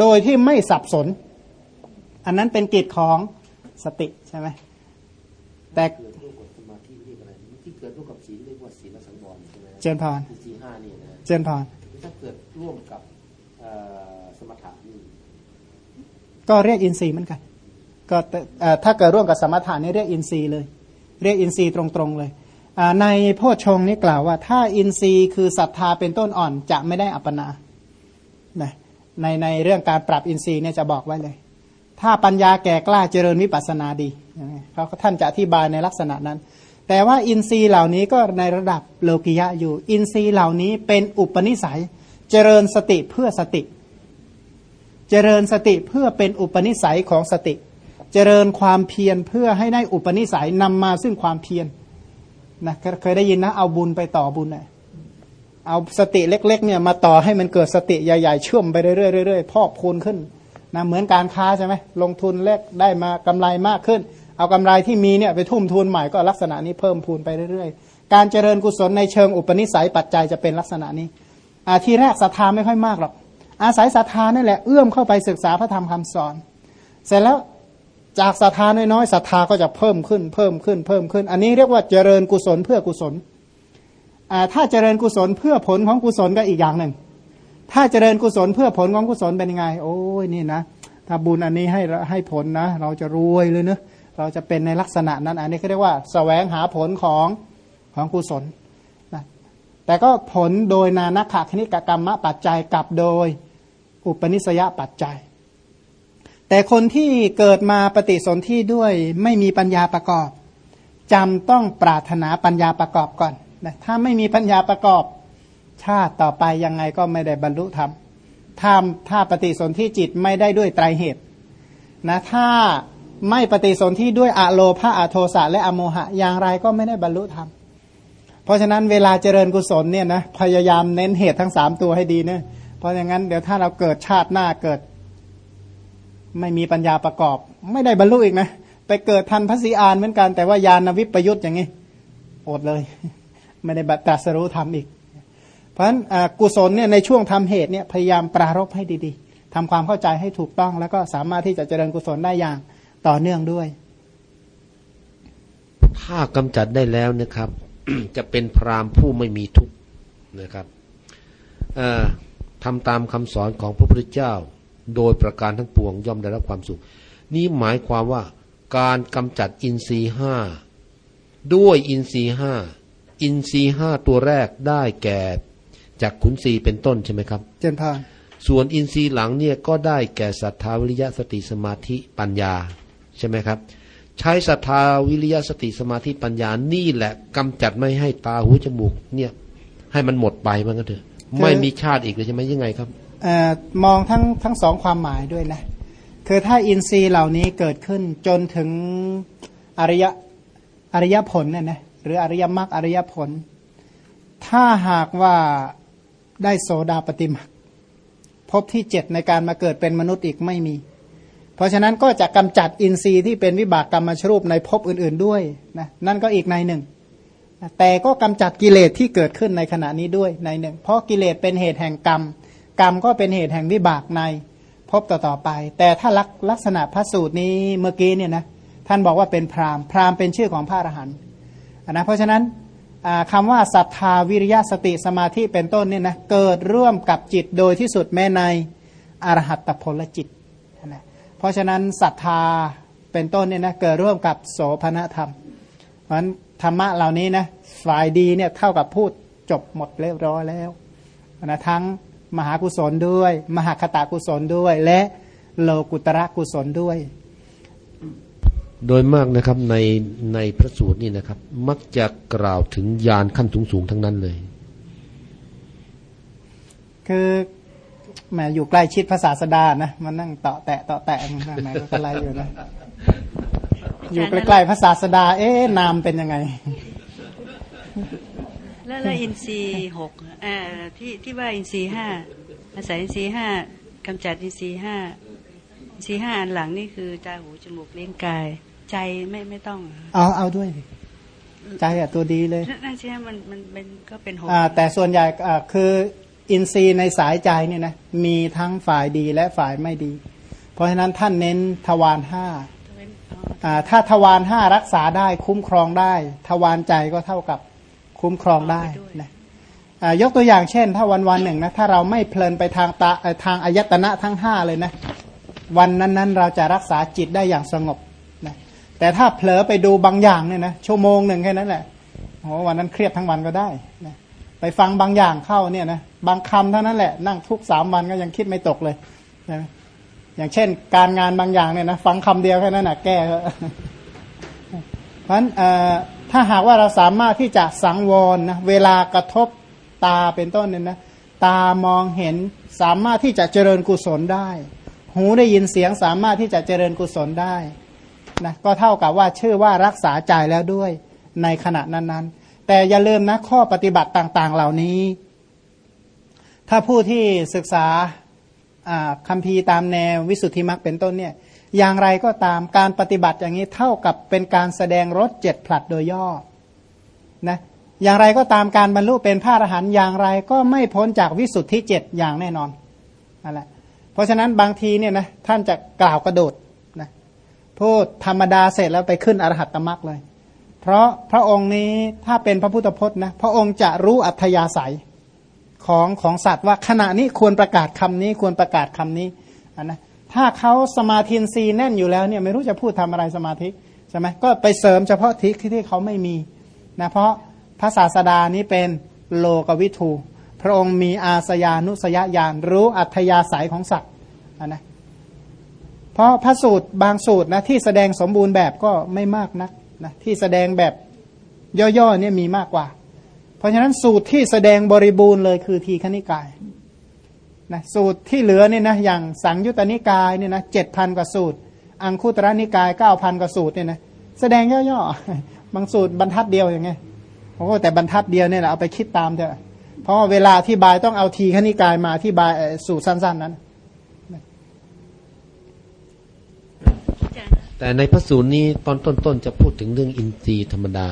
โดยที่ไม่สับสน อันนั้นเป็นกิจของสติใช่ไหมแต่เกิดร่วมกับสมาธิเรียกอะไรที่เกิดร่วมกับศีลเรียกว่าศีลสังวรใช่ไหมเจนพรสี่ห้านี่นะเจนพรถ้าเกิดร่วมกับสมถะนี่ก็เรียกอินทรีย์เหมือนกัน ก็ถ้าเกิดร่วมกับสมถะนี่เรียกอินทรีย์เลย เรียกอินทรีย์ตรงๆเลยในโพชงนี้กล่าวว่า ถ้าอินทรีย์คือศรัทธาเป็นต้นอ่อนจะไม่ได้อัปปนาในในเรื่องการปรับอินทรีย์เนี่ยจะบอกไว้เลย ถ้าปัญญาแก่กล้าเจริญวิปัสสนาดีเขาท่านจะอธิบายในลักษณะนั้น แต่ว่าอินทรีย์เหล่านี้ก็ในระดับโลกิยะอยู่ อินทรีย์เหล่านี้เป็นอุปนิสัย เจริญสติเพื่อสติ เจริญสติเพื่อเป็นอุปนิสัยของสติ เจริญความเพียรเพื่อให้ได้อุปนิสัยนำมาซึ่งความเพียรนะเคยได้ยินนะ เอาบุญไปต่อบุญนะเอาสติเล็ก ๆ เนี่ยมาต่อให้มันเกิดสติใหญ่ ๆ เชื่อมไปเรื่อยๆพอกพูนขึ้นนะเหมือนการค้าใช่ไหมลงทุนเล็กได้มากำไรมากขึ้น เอากำไรที่มีเนี่ยไปทุ่มทุนใหม่ก็ลักษณะนี้เพิ่มพูนไปเรื่อยๆ การเจริญกุศลในเชิงอุปนิสัยปัจจัยจะเป็นลักษณะนี้อาทีแรกศรัทธาไม่ค่อยมากหรอกอาศัยศรัทธานั่นแหละเอื้อมเข้าไปศึกษาพระธรรมคำสอน เสร็จแล้ว จากศรัทธาน้อยๆศรัทธาก็จะเพิ่มขึ้นเพิ่มขึ้นเพิ่มขึ้น อันนี้เรียกว่าเจริญกุศลเพื่อกุศลถ้าเจริญกุศลเพื่อผลของกุศลก็อีกอย่างหนึ่ง ถ้าเจริญกุศลเพื่อผลของกุศลเป็นยังไง โอ้ยนี่นะถ้าบุญอันนี้ให้ให้ผลนะ เราจะรวยเลยเนะเราจะเป็นในลักษณะนั้น อันนี้เขาเรียกว่าสแสวงหาผลของของกุศลนะแต่ก็ผลโดยนานักขคณิกกรรมปัจจัยกับโดย อุปนิสยปัจจัย แต่คนที่เกิดมาปฏิสนธิด้วยไม่มีปัญญาประกอบจำต้องปรารถนาปัญญาประกอบก่อนนะถ้าไม่มีปัญญาประกอบชาติต่อไปยังไงก็ไม่ได้บรรลุธรรมถ้าถ้าปฏิสนธิจิตไม่ได้ด้วยไตรเหตุนะถ้าไม่ปฏิสนธิด้วยอะโลภะอะโทสะและอโมหะอย่างไรก็ไม่ได้บรรลุธรรมเพราะฉะนั้นเวลาเจริญกุศลเนี่ยนะพยายามเน้นเหตุทั้งสามตัวให้ดีเนะเพราะอย่างนั้นเดี๋ยวถ้าเราเกิดชาติหน้าเกิด ไม่มีปัญญาประกอบ ไม่ได้บรรลุอีกนะ ไปเกิดทันพระศรีอานเหมือนกัน แต่ว่ายานวิปยุทธ์อย่างนี้อดเลย ไม่ได้บัตรสรู้ทำอีก เพราะฉะนั้นกุศลเนี่ยในช่วงทำเหตุเนี่ยพยายามปรารบให้ดีๆทำความเข้าใจให้ถูกต้อง แล้วก็สามารถที่จะเจริญกุศลได้อย่างต่อเนื่องด้วย ถ้ากำจัดได้แล้วนะครับ จะเป็นพรามผู้ไม่มีทุกข์นะครับทำตามคำสอนของพระพุทธเจ้า โดยประการทั้งปวงย่อมได้รับความสุข นี้หมายความว่าการกำจัดอินทรีห้าด้วยอินทรีห้าอินทรีห้าตัวแรกได้แก่จากขุนศีเป็นต้นใช่ไหมครับ เจนพานส่วนอินทรีย์หลังเนี่ยก็ได้แก่ศรัทธาวิริยะสติสมาธิปัญญาใช่ไหมครับ ใช้ศรัทธาวิริยะสติสมาธิปัญญานี่แหละกำจัดไม่ให้ตาหูจมูกเนี่ยให้มันหมดไปมันก็เถอะ ไม่มีชาติอีกเลยใช่ไหมยังไงครับมองทั้งทั้งสองความหมายด้วยนะ คือถ้าอินทรีย์เหล่านี้เกิดขึ้นจนถึงอริยอริยผลเนี่ยนะหรืออริยมรรคอริยผล ถ้าหากว่าได้โสดาปฏิมาพบที่เจ็ดในการมาเกิดเป็นมนุษย์อีกไม่มี เพราะฉะนั้นก็จะกำจัดอินทรีย์ที่เป็นวิบากกรรมชรูปในภพอื่น ๆด้วยนะนั่นก็อีกในหนึ่ง แต่ก็กำจัดกิเลสที่เกิดขึ้นในขณะนี้ด้วยในหนึ่ง เพราะกิเลสเป็นเหตุแห่งกรรม กรรมก็เป็นเหตุแห่งวิบากในพบต่อๆไป แต่ถ้าลักลักษณะพระสูตรนี้เมื่อกี้เนี่ยนะท่านบอกว่าเป็นพรามพรามเป็นชื่อของพระอรหันต์นะเพราะฉะนั้นคำว่าศรัทธาวิริยะสติสมาธิเป็นต้นเนี่ยนะเกิดร่วมกับจิตโดยที่สุดแม้ในอรหัตผลจิตนะเพราะฉะนั้นศรัทธาเป็นต้นเนี่ยนะเกิดร่วมกับโสภณธรรมเพราะฉะนั้น ธรรมะเหล่านี้นะฝ่ายดีเนี่ยเท่ากับพูดจบหมดเรียบร้อยแล้วนะทั้งมหากุศลด้วย มหาคตากุศลด้วย และโลกุตระกุศลด้วย โดยมากนะครับในในพระสูตรนี่นะครับ มักจะกล่าวถึงยานขั้นสูงสูงๆทั้งนั้นเลย คือแหมอยู่ใกล้ชิดภาษาสดานะ มันนั่งเตาะแตะเตาะแตะนั่งไหนก็อะไรอยู่นะ อยู่ใกล้ๆภาษาสดา เอ๊ะนามเป็นยังไง แล้วแล้วอินทรีย์หกอ่าที่ที่ว่าอินทรีย์ห้าอาศัยอินทรีย์ห้ากำจัดอินทรีย์ห้าอินทรีย์ห้าอันหลังนี่คือตาหูจมูกเลี้ยงกาย ใจไม่ไม่ต้องเหรอเอาเอาด้วยดิใจอะตัวดีเลยนั่นนั่นใช่ไหมมันมันเป็นก็เป็นหกอ่าแต่ส่วนใหญ่อ่าคืออินทรีย์ในสายใจเนี่ยนะมีทั้งฝ่ายดีและฝ่ายไม่ดี เพราะฉะนั้นท่านเน้นทวารห้าเป็นอ๋ออ่า ถ้าทวารห้ารักษาได้คุ้มครองได้ ทวารใจก็เท่ากับคุ้มครองได้นะอ่ายกตัวอย่างเช่น ถ้าวันวันหนึ่งนะถ้าเราไม่เพลินไปทางตาเอ่อทางอายตนะทั้งห้าเลยนะวันนั้นๆเราจะรักษาจิตได้อย่างสงบนะแต่ถ้าเผลอไปดูบางอย่างเนี่ยนะชั่วโมงหนึ่งแค่นั้นแหละโอ้วันนั้นเครียดทั้งวันก็ได้นะไปฟังบางอย่างเข้าเนี่ยนะบางคำเท่านั้นแหละนั่งทุกสามวันก็ยังคิดไม่ตกเลยนะ อย่างเช่น การงานบางอย่างเนี่ยนะฟังคำเดียวแค่นั้นนะแก้เพราะฉะนั้นถ้าหากว่าเราสามารถที่จะสังวรนะเวลากระทบตาเป็นต้นเนี่ยนะตามองเห็นสามารถที่จะเจริญกุศลได้ หูได้ยินเสียงสามารถที่จะเจริญกุศลได้นะก็เท่ากับว่าชื่อว่ารักษาใจแล้วด้วยในขณะนั้นๆ แต่อย่าลืมนะข้อปฏิบัติต่างๆเหล่านี้ ถ้าผู้ที่ศึกษา คัมภีตามแนววิสุทธิมรรคเป็นต้นเนี่ยอย่างไรก็ตามการปฏิบัติอย่างนี้เท่ากับเป็นการแสดงรถเจ็ดผลัดโดยย่อนะอย่างไรก็ตามการบรรลุเป็นพระอรหันต์อย่างไรก็ไม่พ้นจากวิสุทธิเจ็ดอย่างแน่นอนนั่นแหละเพราะฉะนั้นบางทีเนี่ยนะท่านจะกล่าวกระโดดนะพูดธรรมดาเสร็จแล้วไปขึ้นอรหัตตมรรคเลย เพราะพระองค์นี้ถ้าเป็นพระพุทธพจน์นะพระองค์จะรู้อัธยาศัย ของของสัตว์ว่าขณะนี้ควรประกาศคำนี้ควรประกาศคำนี้นนะถ้าเขาสมาธินรีแน่นอยู่แล้วเนี่ยไม่รู้จะพูดทำอะไรสมาธิใช่ไหมก็ไปเสริมเฉพาะทิศที่เขาไม่มีนะเพราะพระศาสดานี้เป็นโลกวิทูพระองค์มีอาสยานุสยญาณรู้อัธยาศัยของสัตว์นนะเพราะพระสูตรบางสูตรนะที่แสดงสมบูรณ์แบบก็ไม่มากนักนะที่แสดงแบบย่อๆเนี่ยมีมากกว่า เพราะฉะนั้นสูตรที่แสดงบริบูรณ์เลยคือทีฆนิกายนะสูตรที่เหลือเนี่ยนะอย่างสังยุตตนิกายเนี่ยนะเจ็ดพันกว่าสูตร อังคุตระนิกายเก้าพันกว่าสูตรเนี่ยนะแสดงย่อๆบางสูตรบรรทัดเดียวอย่างไงโอ้แต่บรรทัดเดียวเนี่ยแหละเอาไปคิดตามเถอะเพราะว่าเวลาอธิบายต้องเอาทีฆนิกายมาอธิบายสูตรสั้น ๆนั้นแต่ในพระสูตรนี้ตอนต้นๆจะพูดถึงเรื่องอินทรีย์ธรรมดา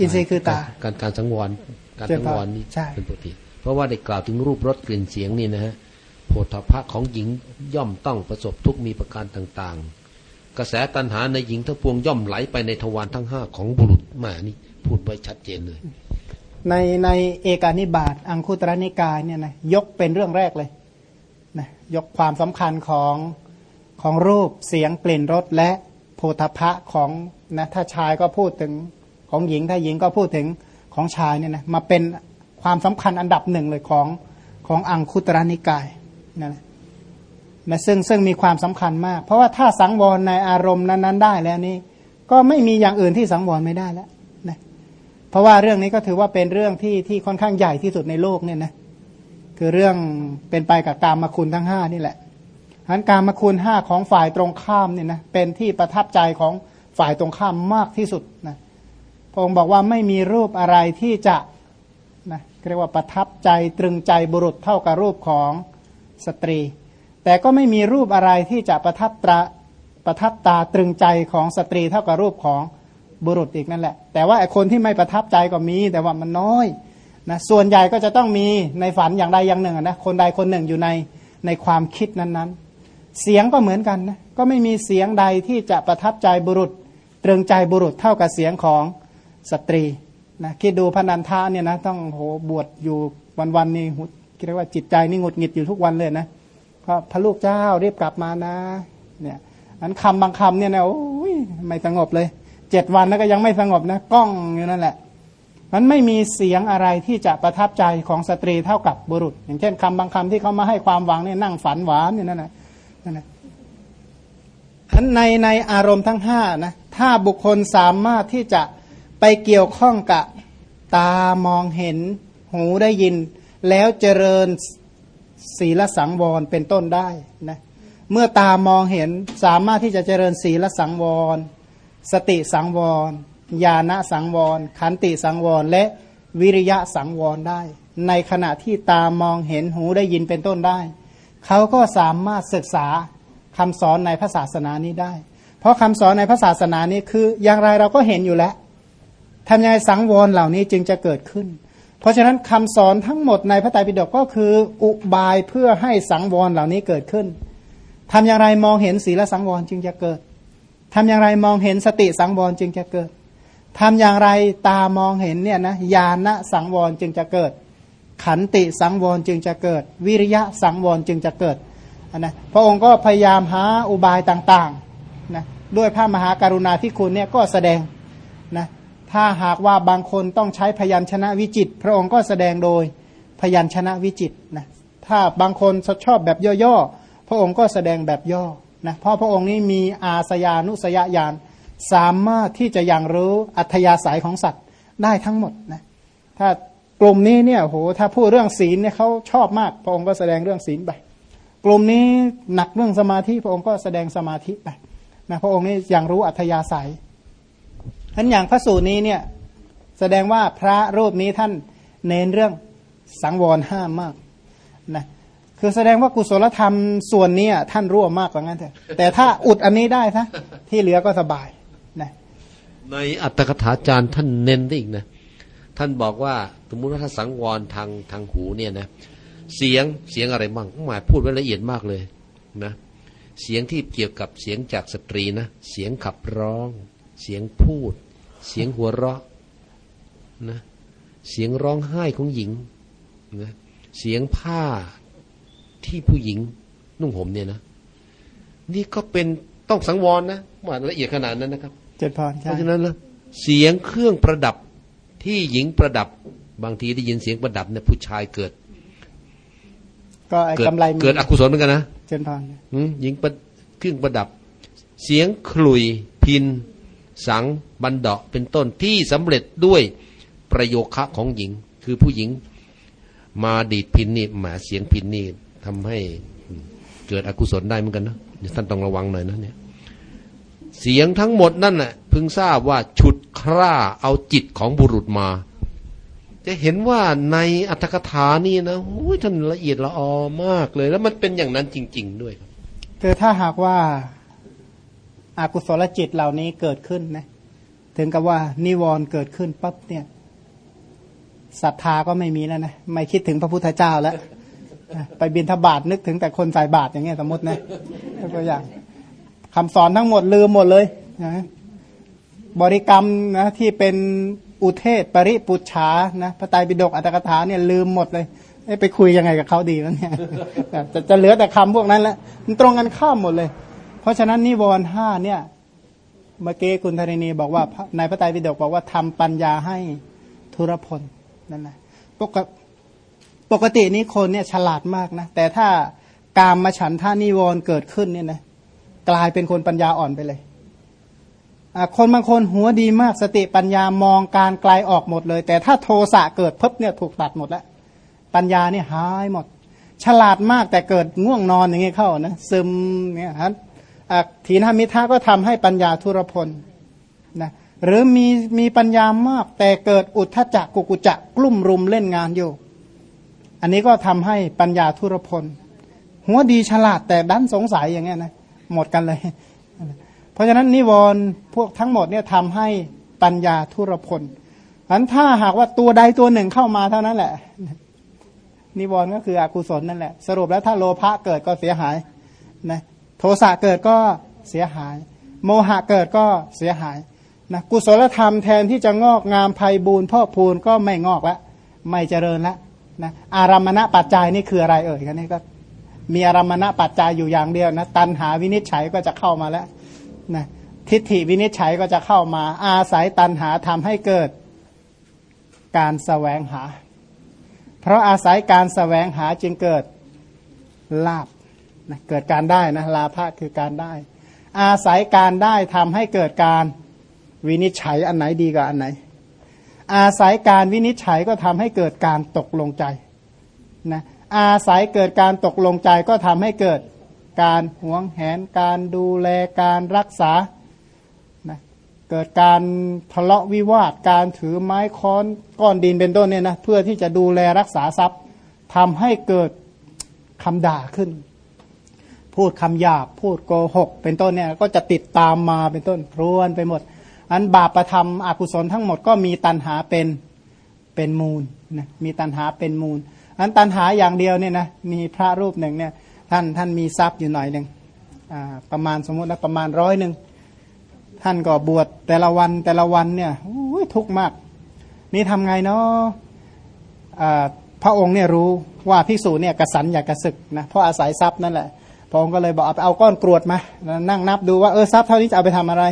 อินทรีย์คือตา การการสังวร การสังวรนี่ใช่เป็นปกติ เพราะว่าได้กล่าวถึงรูปรสกลิ่นเสียงนี่นะฮะโพธพะของหญิงย่อมต้องประสบทุกข์มีประการต่างๆ กระแสตัณหาในหญิงทั้งปวงย่อมไหลไปในทวารทั้งห้าของบุรุษมานี่พูดไว้ชัดเจนเลย ในในเอกานิบาตอังคุตระนิกายเนี่ยนะยกเป็นเรื่องแรกเลยนะยกความสำคัญของของรูปเสียงกลิ่นรสและโพธพะของนะถ้าชายก็พูดถึง ของหญิงถ้าหญิงก็พูดถึงของชายเนี่ยนะมาเป็นความสำคัญอันดับหนึ่งเลยของของอังคุตระนิกายนะนะซึ่งซึ่งมีความสำคัญมาก เพราะว่าถ้าสังวรในอารมณ์นั้น ๆ ได้แล้วนี่ก็ไม่มีอย่างอื่นที่สังวรไม่ได้แล้วนะเพราะว่าเรื่องนี้ก็ถือว่าเป็นเรื่องที่ที่ค่อนข้างใหญ่ที่สุดในโลกเนี่ยนะคือเรื่องเป็นไปกับกามมาคุณทั้งห้านี่แหละฉะนั้นกามมาคุณห้าของฝ่ายตรงข้ามเนี่ยนะเป็นที่ประทับใจของฝ่ายตรงข้ามมากที่สุดนะ พระองค์บอกว่าไม่มีรูปอะไรที่จะนะเรียกว่าประทับใจตรึงใจบุรุษเท่ากับรูปของสตรี แต่ก็ไม่มีรูปอะไรที่จะประทับตาประทับตาตรึงใจของสตรีเท่ากับรูปของบุรุษอีกนั่นแหละ แต่ว่าไอคนที่ไม่ประทับใจก็มี แต่ว่ามันน้อยนะส่วนใหญ่ก็จะต้องมีในฝันอย่างใดอย่างหนึ่งนะคนใดคนหนึ่งอยู่ในในความคิดนั้นๆ เสียงก็เหมือนกันนะก็ไม่มีเสียงใดที่จะประทับใจบุรุษ ตรึงใจบุรุษเท่ากับเสียงของ สตรีนะคิดดูพระนันทาเนี่ยนะต้องโหบวชอยู่วันๆนี่เรียกว่าจิตใจนี่งดหงิดอยู่ทุกวันเลยนะก็พระลูกเจ้ารีบกลับมานะเนี่ยอันคำบางคำเนี่ยนะโอ้ยไม่สงบเลยเจ็ดวันแล้วก็ยังไม่สงบนะก้องอยู่นั่นแหละมันไม่มีเสียงอะไรที่จะประทับใจของสตรีเท่ากับบุรุษ อย่างเช่นคำบางคำที่เขามาให้ความหวังเนี่ยนั่งฝันหวานเนี่ยนั่นแหละนั่นแหละในในอารมณ์ทั้งห้านะถ้าบุคคลสามารถที่จะ ไปเกี่ยวข้องกับตามองเห็นหูได้ยิน แล้วเจริญศีลสังวรเป็นต้นได้นะเมื่อตามองเห็นสามารถที่จะเจริญศีลสังวร สติสังวรญาณสังวร ขันติสังวร และวิริยะสังวรได้ ในขณะที่ตามองเห็นหูได้ยินเป็นต้นได้ เขาก็สามารถศึกษาคำสอนในพระศาสนานี้ได้ เพราะคำสอนในพระศาสนานี้คืออย่างไรเราก็เห็นอยู่แล้ว ทำยังไงสังวรเหล่านี้จึงจะเกิดขึ้น เพราะฉะนั้นคำสอนทั้งหมดในพระไตรปิฎกก็คืออุบายเพื่อให้สังวรเหล่านี้เกิดขึ้นทำอย่างไรมองเห็นศีลสังวรจึงจะเกิดทำอย่างไรมองเห็นสติสังวรจึงจะเกิดทำอย่างไรตามองเห็นเนี่ยนะญาณสังวรจึงจะเกิด ขันติสังวรจึงจะเกิด วิริยะสังวรจึงจะเกิดนะพระองค์ก็พยายามหาอุบายต่างๆนะด้วยพระมหาการุณาธิคุณเนี่ยก็แสดงนะ ถ้าหากว่าบางคนต้องใช้พยัญชนะวิจิต พระองค์ก็แสดงโดยพยัญชนะวิจิตนะถ้าบางคนชอบแบบย่อๆพระองค์ก็แสดงแบบย่อนะเพราะพระองค์นี้มีอาสยานุสยญาณสามารถที่จะยังรู้อัธยาศัยของสัตว์ได้ทั้งหมดนะถ้ากลุ่มนี้เนี่ยโหถ้าพูดเรื่องศีลเนี่ยเขาชอบมาก พระองค์ก็แสดงเรื่องศีลไปกลุ่มนี้หนักเรื่องสมาธิพระองค์ก็แสดงสมาธิไปนะพระองค์นี้ยังรู้อัธยาศัย ท่านอย่างพระสูตรนี้เนี่ยแสดงว่าพระรูปนี้ท่านเน้นเรื่องสังวรห้ามมากนะคือแสดงว่ากุศลธรรมส่วนนี้ท่านรั่วมากกว่างั้นเถอะแต่ถ้าอุดอันนี้ได้นะที่เหลือก็สบายนะในอัตถกถาจารย์ท่านเน้นได้อีกนะท่านบอกว่าสมมติว่าถ้าสังวรทางทางหูเนี่ยนะเสียงเสียงอะไรบ้างหมายพูดไว้ละเอียดมากเลยนะเสียงที่เกี่ยวกับเสียงจากสตรีนะเสียงขับร้อง เสียงพูด เสียงหัวเราะนะเสียงร้องไห้ของหญิงนะเสียงผ้าที่ผู้หญิงนุ่งห่มเนี่ยนะ นี่ก็เป็นต้องสังวรนะมาละเอียดขนาดนั้นนะครับ เจ็ดพรเพราะฉะนั้นแล้วเสียงเครื่องประดับที่หญิงประดับ บางทีได้ยินเสียงประดับเนี่ยผู้ชายเกิด ก็ไอ้กำไรเกิดอกุศลเหมือนกันนะเจ็ดพรหญิงประเครื่องประดับ เสียงขลุยพิน สังบันดาเป็นต้นที่สำเร็จด้วยประโยคะของหญิง คือผู้หญิงมาดีดพินนี่หมาเสียงพินนี่ทำให้เกิดอกุศลได้เหมือนกันนะท่านต้องระวังหน่อยนะเนี่ยเสียงทั้งหมดนั่นแหละพึงทราบว่าฉุดคร่าเอาจิตของบุรุษมา จะเห็นว่าในอัตถกถานี่นะท่านละเอียดละออมากเลย แล้วมันเป็นอย่างนั้นจริง ๆ ด้วยครับคือถ้าหากว่า อากุศลจิตเหล่านี้เกิดขึ้นนะถึงกับว่านิวรณ์เกิดขึ้นปั๊บเนี่ยศรัทธาก็ไม่มีแล้วนะไม่คิดถึงพระพุทธเจ้าแล้วไปบินทบาทนึกถึงแต่คนใส่บาทอย่างเงี้ยสมมตินะตัวอย่างคำสอนทั้งหมดลืมหมดเลยนะบริกรรมนะที่เป็นอุเทศปริปุชฉานะพระไตรปิฎกอัตถกถาเนี่ยลืมหมดเลยไปคุยยังไงกับเขาดีแล้วเนี่ยจะจะเหลือแต่คำพวกนั้นแหละมันตรงกันข้ามหมดเลย เพราะฉะนั้นนิวรณ์ห้าเนี่ยเมื่อกี้คุณธรินีบอกว่าในพระไตรปิฎกบอกว่าทำปัญญาให้ทุรพลนั่นแหละปกปกตินี้คนเนี่ยฉลาดมากนะ แต่ถ้าการมาฉันท่านิวรณ์เกิดขึ้นเนี่ยนะกลายเป็นคนปัญญาอ่อนไปเลยคนบางคนหัวดีมากสติปัญญามองการไกลออกหมดเลย แต่ถ้าโทสะเกิดพบเนี่ยถูกตัดหมดแล้วปัญญาเนี่ยหายหมด ฉลาดมากแต่เกิดง่วงนอนอย่างเงี้ยเข้านะซึมเนี่ยฮะ ถีนมิทาก็ทำให้ปัญญาทุรพลนะหรือมีมีปัญญามาก แต่เกิดอุทธจักกุกุจักกลุ่มรุมเล่นงานอยู่ อันนี้ก็ทำให้ปัญญาทุรพล หัวดีฉลาดแต่ดันสงสัยอย่างเงี้ยนะหมดกันเลย เพราะฉะนั้นนิวรณ์พวกทั้งหมดเนี่ยทำให้ปัญญาทุรพลอันถ้าหากว่าตัวใดตัวหนึ่งเข้ามาเท่านั้นแหละ นิวรณ์ก็คืออกุศลนั่นแหละ สรุปแล้วถ้าโลภะเกิดก็เสียหายนะ โทสะเกิดก็เสียหาย โมหะเกิดก็เสียหายนะกุศลธรรมแทนที่จะงอกงามไพบูรณ์พ่อพูนก็ไม่งอกล้วไม่เจริญล้วนะอารามณปัจจัยนี่คืออะไรเอ่ยกันนี่ก็มีอารามณปัจจัยอยู่อย่างเดียวนะตันหาวินิจฉัยก็จะเข้ามาแล้วนะทิฏฐิวินิจฉัยก็จะเข้ามา อาศัยตันหาทำให้เกิดการสแสวงหา เพราะอาศัยการสแสวงหาจึงเกิดลาบ นะเกิดการได้นะลาภะคือการได้ อาศัยการได้ทำให้เกิดการวินิจฉัยอันไหนดีกว่าอันไหน อาศัยการวินิจฉัยก็ทำให้เกิดการตกลงใจนะอาศัยเกิดการตกลงใจก็ทำให้เกิดการหวงแหนการดูแลการรักษานะเกิดการทะเลาะวิวาทการถือไม้ค้อนก้อนดินเป็นต้นเนี่ยนะเพื่อที่จะดูแลรักษาทรัพย์ทำให้เกิดคำด่าขึ้น พูดคำหยาบพูดโกหก เป็นต้นเนี่ยก็จะติดตามมาเป็นต้นรวนไปหมด อันบาปประทำอกุศลทั้งหมดก็มีตันหาเป็นเป็นมูลนะมีตันหาเป็นมูลอันตันหาอย่างเดียวเนี่ยนะมีพระรูปหนึ่งเนี่ยท่านท่านมีทรัพย์อยู่หน่อยหนึ่งประมาณสมมตินะประมาณร้อยหนึ่งท่านก็บวชแต่ละวันแต่ละวันเนี่ยทุกข์มาก นี่ทำไงเนาะพระองค์เนี่ยรู้ว่าพิสูจเนี่ยกระสันอยากกระสึกนะเพราะอาศัยทรัพย์นั่นแหละ พระองค์ก็เลยบอกเอาเอาก้อนกรวดมานั่งนับดูว่าเออทรัพย์เท่านี้จะเอาไปทำอะไร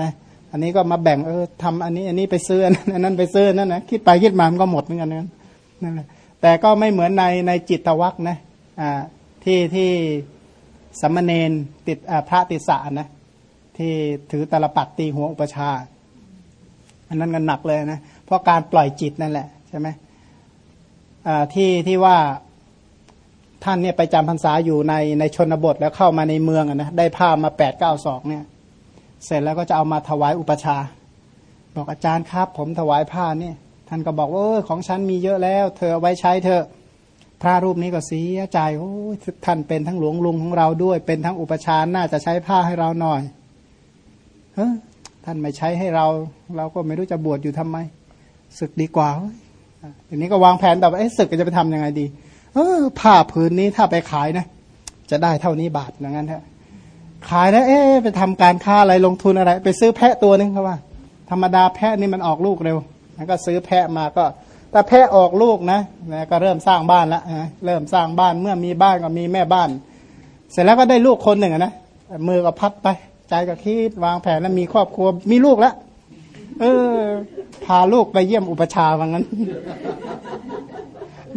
นะอันนี้ก็มาแบ่งเออทำอันนี้อันนี้ไปซื้ออันนั้นไปซื้อนั่นนะคิดไปคิดมามันก็หมดเหมือนกันนั่นแหละแต่ก็ไม่เหมือนในในจิตวักนะอ่าที่ที่สัมมเนนติดพระติสานะที่ถือตลปัดตีหัวอุปชา อันนั้นกันหนักเลยนะ เพราะการปล่อยจิตนั่นแหละใช่ไหมที่ที่ว่า ท่านเนี่ยไปจำพรรษาอยู่ในในชนบทแล้วเข้ามาในเมืองนะได้ผ้ามาแปดเก้าสองเนี่ย เสร็จแล้วก็จะเอามาถวายอุปชา บอกอาจารย์ครับ ผมถวายผ้าเนี่ย ท่านก็บอกว่าออของฉันมีเยอะแล้ว เธอเอาไว้ใช้เธอพระรูปนี้ก็เสียใจโอ้ท่านเป็นทั้งหลวงลุงของเราด้วย เป็นทั้งอุปชาน่าจะใช้ผ้าให้เราหน่อยเฮ้ท่านไม่ใช้ให้เรา เราก็ไม่รู้จะบวชอยู่ทำไมศึกดีกว่าทีนี้ก็วางแผนแต่ว่าเอ๊ะศึกจะไปทํำยังไงดี เออผ้าผืนนี้ถ้าไปขายนะ จะได้เท่านี้บาทอย่างนั้นฮะขายแล้วเอ๊ไปทำการค้าอะไรลงทุนอะไร ไปซื้อแพะตัวนึงเขาว่า ธรรมดาแพะนี่มันออกลูกเร็วแล้วก็ซื้อแพะมาก็แต่แพะออกลูกนะนะก็เริ่มสร้างบ้านแล้วนะเริ่มสร้างบ้านเมื่อมีบ้านก็มีแม่บ้าน เสร็จแล้วก็ได้ลูกคนหนึ่งนะมือก็พัดไป ใจก็คิดวางแผนแล้วมีครอบครัวมีลูกแล้วเออ พาลูกไปเยี่ยมอุปชาว่างั้น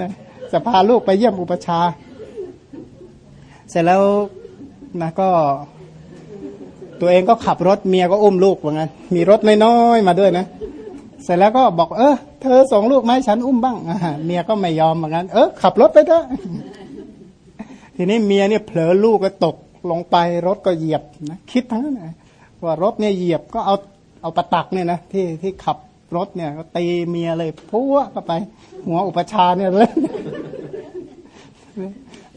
นะ จะพาลูกไปเยี่ยมอุปชา เสร็จแล้วนะก็ ตัวเองก็ขับรถเมียก็อุ้มลูกว่างั้น มีรถน้อยๆมาด้วยนะ เสร็จแล้วก็บอกเออเธอส่งลูกไหมฉันอุ้มบ้างเมียก็ไม่ยอมเหมือนกันเออขับรถไปเถอะทีนี้เมียเนี่ยเผลอลูกก็ตกลงไปรถก็เหยียบนะคิดทั้งนั้นว่ารถเนี่ยเหยียบก็เอาเอาประตักเนี่ยนะที่ที่ขับ รถเนี่ยก็ตีเมียเลยพัวก็ไป หัวอุปชาเนี่ยเลย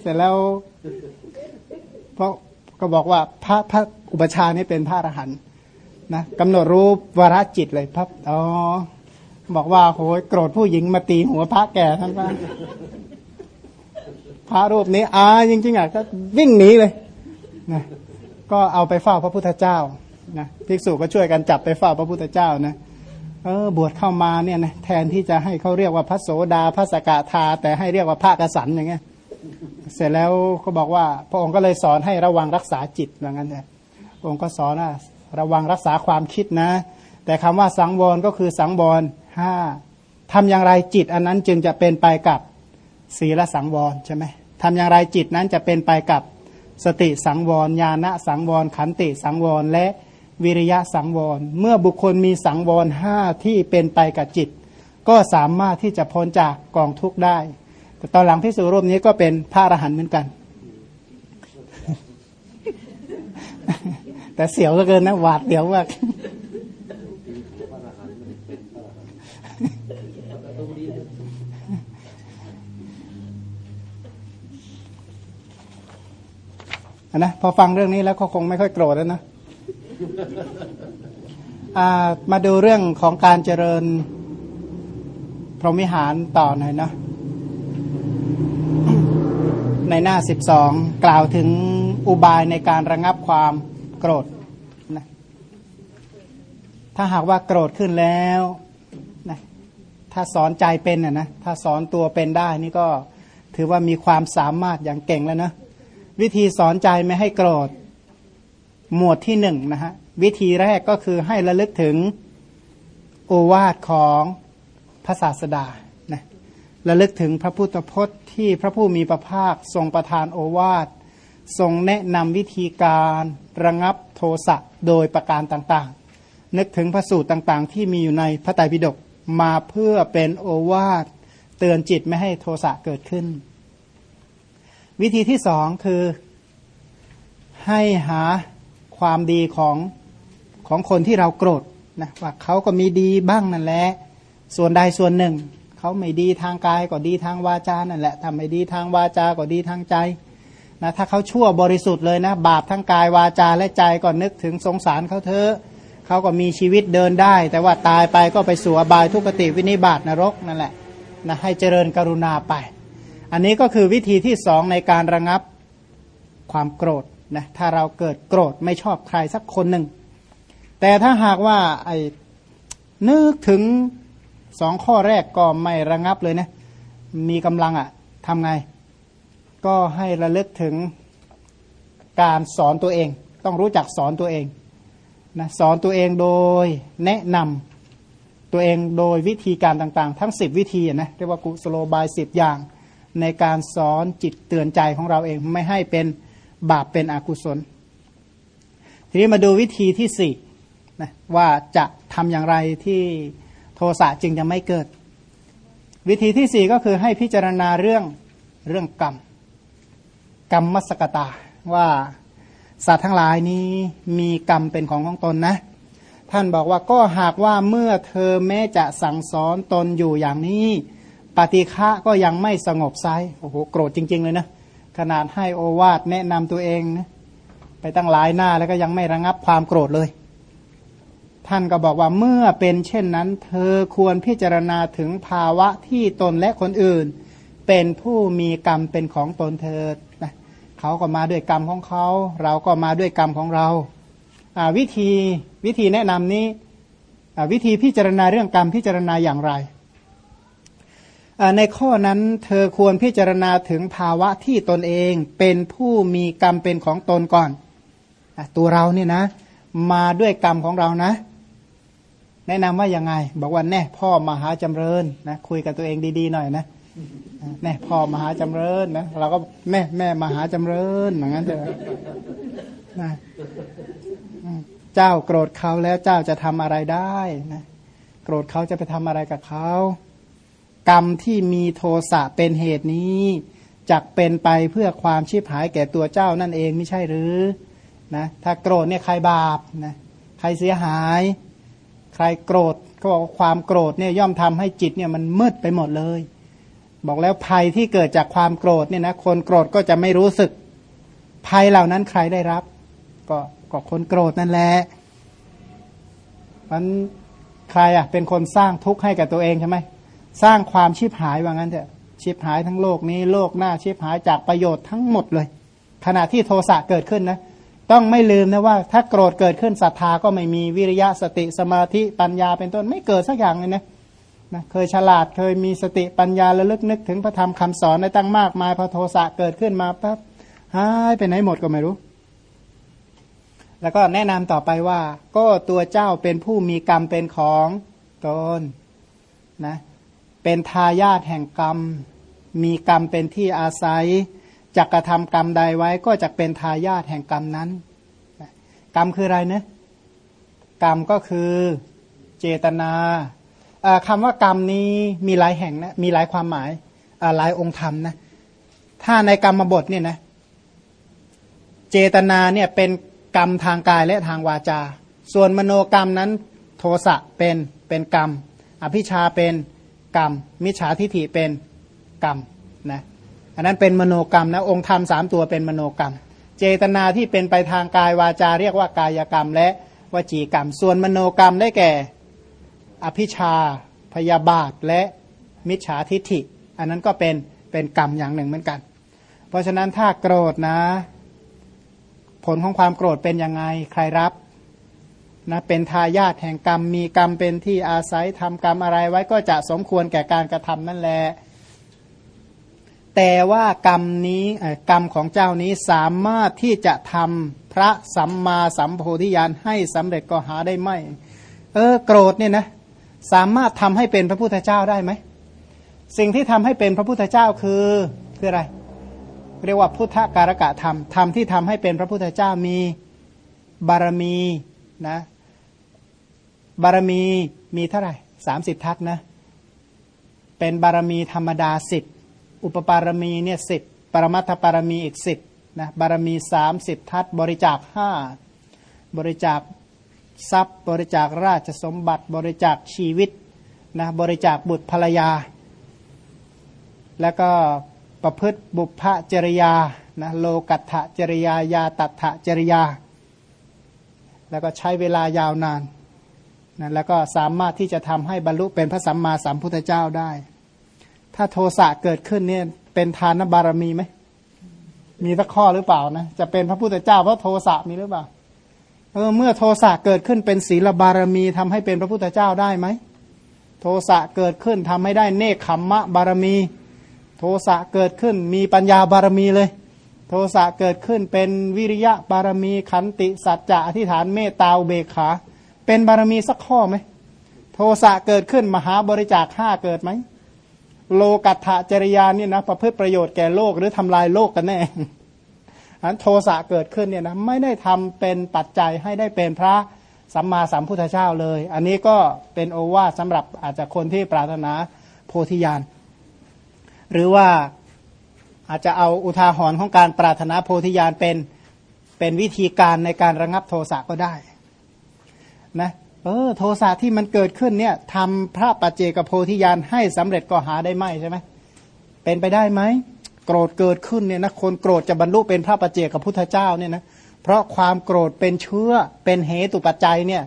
เสร็จแล้วเพราะก็บอกว่าพระพระอุปชานี่เป็นพระอรหันต์นะกำหนดรู้วรจิตเลยพับอ๋อบอกว่าโหยโกรธผู้หญิงมาตีหัวพระแก่ท่านว่าพระรูปนี้อาจริงๆอะก็วิ่งหนีเลยนะก็เอาไปเฝ้าพระพุทธเจ้านะภิกษุก็ช่วยกันจับไปเฝ้าพระพุทธเจ้านะ เออบวชเข้ามาเนี่ยนะแทนที่จะให้เขาเรียกว่าพระโสดาพระสกทา แต่ให้เรียกว่าพระกสันอย่างเงี้ยเสร็จแล้วเขาบอกว่า พระองค์ก็เลยสอนให้ระวังรักษาจิตอย่างนั้นเลยองค์ก็สอนว่าระวังรักษาความคิดนะ แต่คำว่าสังวรก็คือสังวรห้าทำอย่างไรจิตอันนั้นจึงจะเป็นไปกับศีลสังวรใช่ไหมทำอย่างไรจิตนั้นจะเป็นไปกับสติสังวรญาณสังวรขันติสังวรและ วิริยะสังวร เมื่อบุคคลมีสังวรห้าที่เป็นไปกับจิต ก็สามารถที่จะพ้นจากกองทุกข์ได้ แต่ตอนหลังพิสูรรูปนี้ก็เป็นพระอรหันต์เหมือนกัน แต่เสียวเกินนะหวาดเดียวมากนะพอฟังเรื่องนี้แล้วก็คงไม่ค่อยโกรธแล้วนะ มาดูเรื่องของการเจริญพรหมิหารต่อหน่อยเนาะในหน้า 12 กล่าวถึงอุบายในการระงับความโกรธนะถ้าหากว่าโกรธขึ้นแล้วนะถ้าสอนใจเป็นนะนะถ้าสอนตัวเป็นได้นี่ก็ถือว่ามีความสามารถอย่างเก่งแล้วนะวิธีสอนใจไม่ให้โกรธ หมวดที่หนึ่งนะฮะวิธีแรกก็คือให้ระลึกถึงโอวาทของพระศาสดานะระลึกถึงพระพุทธพจน์ที่พระผู้มีพระภาคทรงประทานโอวาท ทรงแนะนำวิธีการระงับโทสะโดยประการต่างๆ นึกถึงพระสูตรต่างๆ ที่มีอยู่ในพระไตรปิฎกมาเพื่อเป็นโอวาท เตือนจิตไม่ให้โทสะเกิดขึ้น วิธีที่สองคือให้หา ความดีของของคนที่เราโกรธนะว่าเขาก็มีดีบ้างนั่นแหละส่วนใดส่วนหนึ่ง เขาไม่ดีทางกายก็ดีทางวาจานั่นแหละทำไม่ดีทางวาจาก็ดีทางใจนะถ้าเขาชั่วบริสุทธิ์เลยนะ บาปทั้งกายวาจาและใจก็นึกถึงสงสารเขาเถอะเขาก็มีชีวิตเดินได้ แต่ว่าตายไปก็ไปสู่อบายทุกติวินิบาตนรกนั่นแหละนะให้เจริญกรุณาไป อันนี้ก็คือวิธีที่สองในการระงับความโกรธ นะถ้าเราเกิดโกรธไม่ชอบใครสักคนหนึ่ง แต่ถ้าหากว่าไอ้นึกถึงสองข้อแรกก็ไม่ระงับเลยนะ มีกำลังอะ่ะทำไง ก็ให้ระลึกถึงการสอนตัวเอง ต้องรู้จักสอนตัวเองนะสอนตัวเองโดยแนะนำตัวเองโดยวิธีการต่างๆ ทั้ง 10 วิธีนะเรียกว่ากุสโลบายสิบอย่าง ในการสอนจิตเตือนใจของเราเองไม่ให้เป็น บาปเป็นอกุศล ทีนี้มาดูวิธีที่สี่นะว่าจะทำอย่างไรที่โทสะจึงจะไม่เกิด วิธีที่สี่ก็คือให้พิจารณาเรื่องเรื่องกรรม กรรมมสกตาว่าสัตว์ทั้งหลายนี้มีกรรมเป็นของของตนนะ ท่านบอกว่าก็หากว่าเมื่อเธอแม้จะสั่งสอนตนอยู่อย่างนี้ ปฏิฆะก็ยังไม่สงบไซโอ้โหโกรธจริง ๆ เลยนะ ขนาดให้โอวาทแนะนำตัวเอง ไปตั้งหลายหน้าแล้วก็ยังไม่ระงับความโกรธเลย ท่านก็บอกว่าเมื่อเป็นเช่นนั้น เธอควรพิจารณาถึงภาวะที่ตนและคนอื่น เป็นผู้มีกรรมเป็นของตนเธอนะเขาก็มาด้วยกรรมของเขา เราก็มาด้วยกรรมของเรา วิธีวิธีแนะนำนี้วิธีพิจารณาเรื่องกรรมพิจารณาอย่างไร ในข้อนั้นเธอควรพิจารณาถึงภาวะที่ตนเองเป็นผู้มีกรรมเป็นของตนก่อน ตัวเราเนี่ยนะ มาด้วยกรรมของเรานะ แนะนำว่ายังไง บอกว่าแน่พ่อมหาจำเริญนะคุยกับตัวเองดีๆหน่อยนะแน่พ่อมหาจำเริญนะเราก็แม่แม่มหาจำเริญอย่างนั้นเถอะนะเจ้าโกรธเขาแล้วเจ้าจะทำอะไรได้นะโกรธเขาจะไปทำอะไรกับเขา กรรมที่มีโทสะเป็นเหตุนี้จักเป็นไปเพื่อความชีพหายแก่ตัวเจ้านั่นเองไม่ใช่หรือนะถ้าโกรธเนี่ยใครบาปนะใครเสียหาย ใครโกรธก็บอกความโกรธเนี่ยย่อมทำให้จิตเนี่ยมันมืดไปหมดเลย บอกแล้วภัยที่เกิดจากความโกรธเนี่ยนะคนโกรธก็จะไม่รู้สึก ภัยเหล่านั้นใครได้รับ ก็ก็คนโกรธนั่นแหละมันใครอะเป็นคนสร้างทุกข์ให้กับตัวเองใช่ไหม สร้างความชิบหายว่างั้นเถอะชิบหายทั้งโลกนี้โลกหน้าชิบหายจากประโยชน์ทั้งหมดเลย ขณะที่โทสะเกิดขึ้นนะต้องไม่ลืมนะว่า ถ้าโกรธเกิดขึ้นศรัทธาก็ไม่มีวิริยะสติสมาธิปัญญาเป็นต้นไม่เกิดสักอย่างเลยนะนะเคยฉลาดเคยมีสติปัญญาระลึกนึกถึงพระธรรมคำสอนในตั้งมากมายพอโทสะเกิดขึ้นมาปั๊บหายไปไหนหมดก็ไม่รู้ แล้วก็แนะนำต่อไปว่า ก็ตัวเจ้าเป็นผู้มีกรรมเป็นของตนนะ เป็นทายาทแห่งกรรม มีกรรมเป็นที่อาศัยจักกระทำกรรมใดไว้ก็จะเป็นทายาทแห่งกรรมนั้น กรรมคืออะไรเนะกรรมก็คือเจตนาคำว่ากรรมนี้มีหลายแห่งนะมีหลายความหมายหลายองค์ธรรมนะถ้าในกรรมบทเนี่ยนะเจตนาเนี่ยเป็นกรรมทางกายและทางวาจา ส่วนมโนกรรมนั้นโทสะเป็นเป็นกรรม อภิชาเป็น กรรม มิจฉาทิฐิเป็นกรรมนะอันนั้นเป็นมโนกรรมนะองค์ธรรมสามตัวเป็นมโนกรรม เจตนาที่เป็นไปทางกายวาจาเรียกว่ากายกรรม และวจีกรรม ส่วนมโนกรรมได้แก่ อภิชาพยาบาทและมิจฉาทิฐิ อันนั้นก็เป็นเป็นกรรมอย่างหนึ่งเหมือนกัน เพราะฉะนั้นถ้าโกรธนะ ผลของความโกรธเป็นยังไงใครรับ นะเป็นทายาทแห่งกรรม มีกรรมเป็นที่อาศัยทำกรรมอะไรไว้ก็จะสมควรแก่การกระทำนั่นแหละแต่ว่ากรรมนี้กรรมของเจ้านี้สามารถที่จะทำพระสัมมาสัมโพธิญาณให้สำเร็จก็หาได้ไหมเออโกรธเนี่ยนะสามารถทำให้เป็นพระพุทธเจ้าได้ไหมสิ่งที่ทำให้เป็นพระพุทธเจ้าคือคืออะไร เรียกว่าพุทธการกะธรรมธรรมที่ทำให้เป็นพระพุทธเจ้ามีบารมี นะ บารมีมีเท่าไหร่สามสิบทัศนะ เป็นบารมีธรรมดาสิบอุปปารมีเนี่ยสิบปรมัตถปารมีอีกสิบนะบารมีสามสิบทัศบริจาคห้าบริจาคทรัพย์ บริจาคราชสมบัติ บริจาคชีวิตนะบริจาคบุตรภรรยา แล้วก็ประพฤติบุพจริยานะโลกัตถจริยายาตัถจริยา แล้วก็ใช้เวลายาวนานนะแล้วก็สามารถที่จะทำให้บรรลุเป็นพระสัมมาสัมพุทธเจ้าได้ ถ้าโทสะเกิดขึ้นเนี่ยเป็นทานบารมีไหมมีสักข้อหรือเปล่านะจะเป็นพระพุทธเจ้าเพราะโทสะมีหรือเปล่าเออเมื่อโทสะเกิดขึ้นเป็นศีลบารมีทำให้เป็นพระพุทธเจ้าได้ไหมโทสะเกิดขึ้นทำให้ได้เนคขมมะบารมี โทสะเกิดขึ้นมีปัญญาบารมีเลย โทสะเกิดขึ้นเป็นวิริยะบารมีขันติสัจจะอธิษฐานเมตตาเบกขา เป็นบารมีสักข้อไหมโทสะเกิดขึ้นมหาบริจาคห้าเกิดไหมโลกัตถจริยานี่นะประพฤติประโยชน์แก่โลกหรือทำลายโลกกันแน่อันโทสะเกิดขึ้นเนี่ยนะไม่ได้ทำเป็นปัจจัยให้ได้เป็นพระสัมมาสัมพุทธเจ้าเลย อันนี้ก็เป็นโอวาสสำหรับอาจจะคนที่ปรารถนาโพธิญาณหรือว่า อาจจะเอาอุทาหรณ์ของการปรารถนาโพธิญาณเป็นเป็นวิธีการในการระงับโทสะก็ได้นะเออโทสะที่มันเกิดขึ้นเนี่ยทำพระปัจเจกโพธิญาณให้สำเร็จก็หาได้ไหมใช่ไหมเป็นไปได้ไหมโกรธเกิดขึ้นเนี่ยนะคนโกรธจะบรรลุเป็นพระปัจเจกพุทธเจ้าเนี่ยนะเพราะความโกรธเป็นเชื้อเป็นเหตุปัจจัยเนี่ย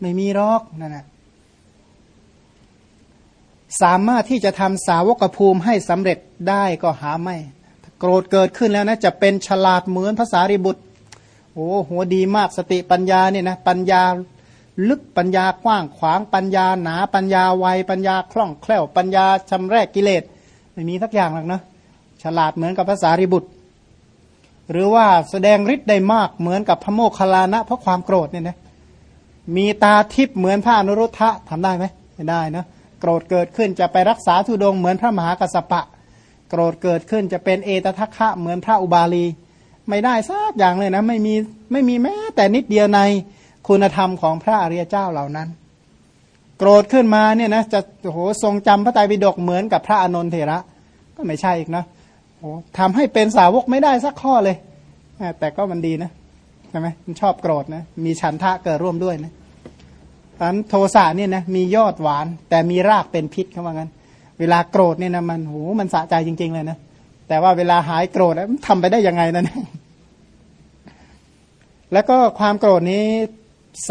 ไม่มีรอกนั่นนะสามารถที่จะทำสาวกภูมิให้สำเร็จได้ก็หาไม่ โกรธเกิดขึ้นแล้วนะจะเป็นฉลาดเหมือนภาษาริบุตรโอ้หัวดีมากสติปัญญาเนี่ยนะปัญญาลึกปัญญากว้างขวางปัญญาหนาปัญญาไวปัญญาคล่องแคล่ว ปัญญาชำแรกกิเลสไม่มีสักอย่างหรอกนะฉลาดเหมือนกับภาษาริบุตร หรือว่าแสดงฤทธิ์ได้มากเหมือนกับพระโมคคัลลานะเพราะความโกรธเนี่ยนะมีตาทิพย์เหมือนพระอนุรุทธะทำได้ไหมไม่ได้นะโกรธเกิดขึ้นจะไปรักษาทุดงเหมือนพระมหากัสปะ โกรธเกิดขึ้นจะเป็นเอตทัคคะเหมือนพระอุบาลี ไม่ได้สักอย่างเลยนะ ไม่มีไม่มีแม้แต่นิดเดียวในคุณธรรมของพระอริยเจ้าเหล่านั้น โกรธขึ้นมาเนี่ยนะจะโหทรงจำพระไตรปิฎกเหมือนกับพระอนนทเถระ ก็ไม่ใช่อีกนะโหทำให้เป็นสาวกไม่ได้สักข้อเลยแต่ก็มันดีนะใช่ไหมมันชอบโกรธนะมีฉันทะเกิดร่วมด้วยนะอันโทสะเนี่ยนะมียอดหวาน แต่มีรากเป็นพิษเขาว่างั้น เวลาโกรธเนี่ยนะมันโหมันสะใจจริง ๆ เลยนะแต่ว่าเวลาหายโกรธแล้วทำไปได้ยังไงนั่นแล้วก็ความโกรธนี้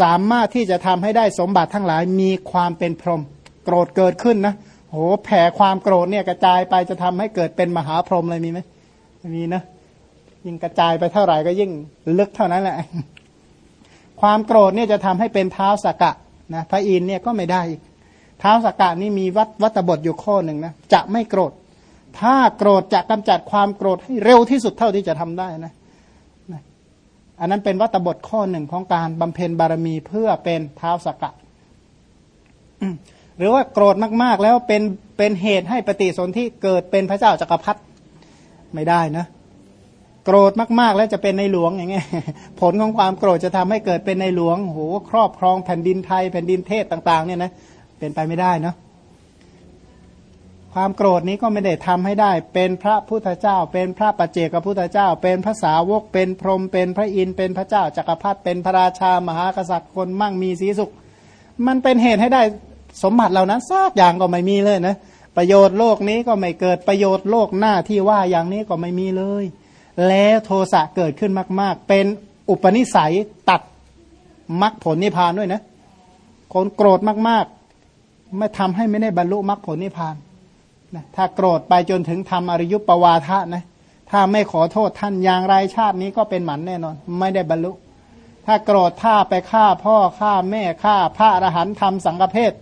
สามารถที่จะทำให้ได้สมบัติทั้งหลายมีความเป็นพรหมโกรธเกิดขึ้นนะโหแผ่ความโกรธเนี่ยกระจายไปจะทำให้เกิดเป็นมหาพรหมเลยมีไหมมีนะยิ่งกระจายไปเท่าไหร่ก็ยิ่งลึกเท่านั้นแหละ ความโกรธเนี่ยจะทำให้เป็นเท้าสกกะนะพระอินเนี่ยก็ไม่ได้อีก ท้าสกกะนี่มีวัดวัตบทอยู่ข้อหนึ่งนะจะไม่โกรธ ถ้าโกรธจะกำจัดความโกรธให้เร็วที่สุดเท่าที่จะทำได้นะอันนั้นเป็นวัตบทข้อหนึ่งของการบำเพ็ญบารมีเพื่อเป็นเท้าสกกะหรือว่าโกรธมากๆแล้วเป็นเป็นเหตุให้ปฏิสนธิเกิดเป็นพระเจ้าจักรพรรดิไม่ได้นะ โกรธมากๆแล้วจะเป็นในหลวงอย่างเงี้ยผลของความโกรธจะทำให้เกิดเป็นในหลวงโหครอบครองแผ่นดินไทยแผ่นดินเทศต่าง ๆ เนี่ยนะ เป็นไปไม่ได้เนาะความโกรธนี้ก็ไม่ได้ทำให้ได้ เป็นพระพุทธเจ้า เป็นพระปัจเจกพุทธเจ้า เป็นพระสาวก เป็นพรหม เป็นพระอินทร์ เป็นพระเจ้าจักรพรรดิ เป็นพระราชา มหากษัตริย์ คนมั่งมีสีสุข มันเป็นเหตุให้ได้สมบัติเหล่านั้นซากอย่างก็ไม่มีเลยนะ ประโยชน์โลกนี้ก็ไม่เกิด ประโยชน์โลกหน้าที่ว่าอย่างนี้ก็ไม่มีเลย แล้วโทสะเกิดขึ้นมาก ๆ เป็นอุปนิสัยตัดมรรคผลนิพพานด้วยนะ คนโกรธมากๆ ไม่ทำให้ไม่ได้บรรลุมรรคผลนิพพานนะถ้าโกรธไปจนถึงทำอริยุปวาทะนะถ้าไม่ขอโทษท่านอย่างไรชาตินี้ก็เป็นหมันแน่นอน ไม่ได้บรรลุ ถ้าโกรธถ้าไปฆ่าพ่อฆ่าแม่ฆ่าพระอรหันต์ทำสังฆเพศ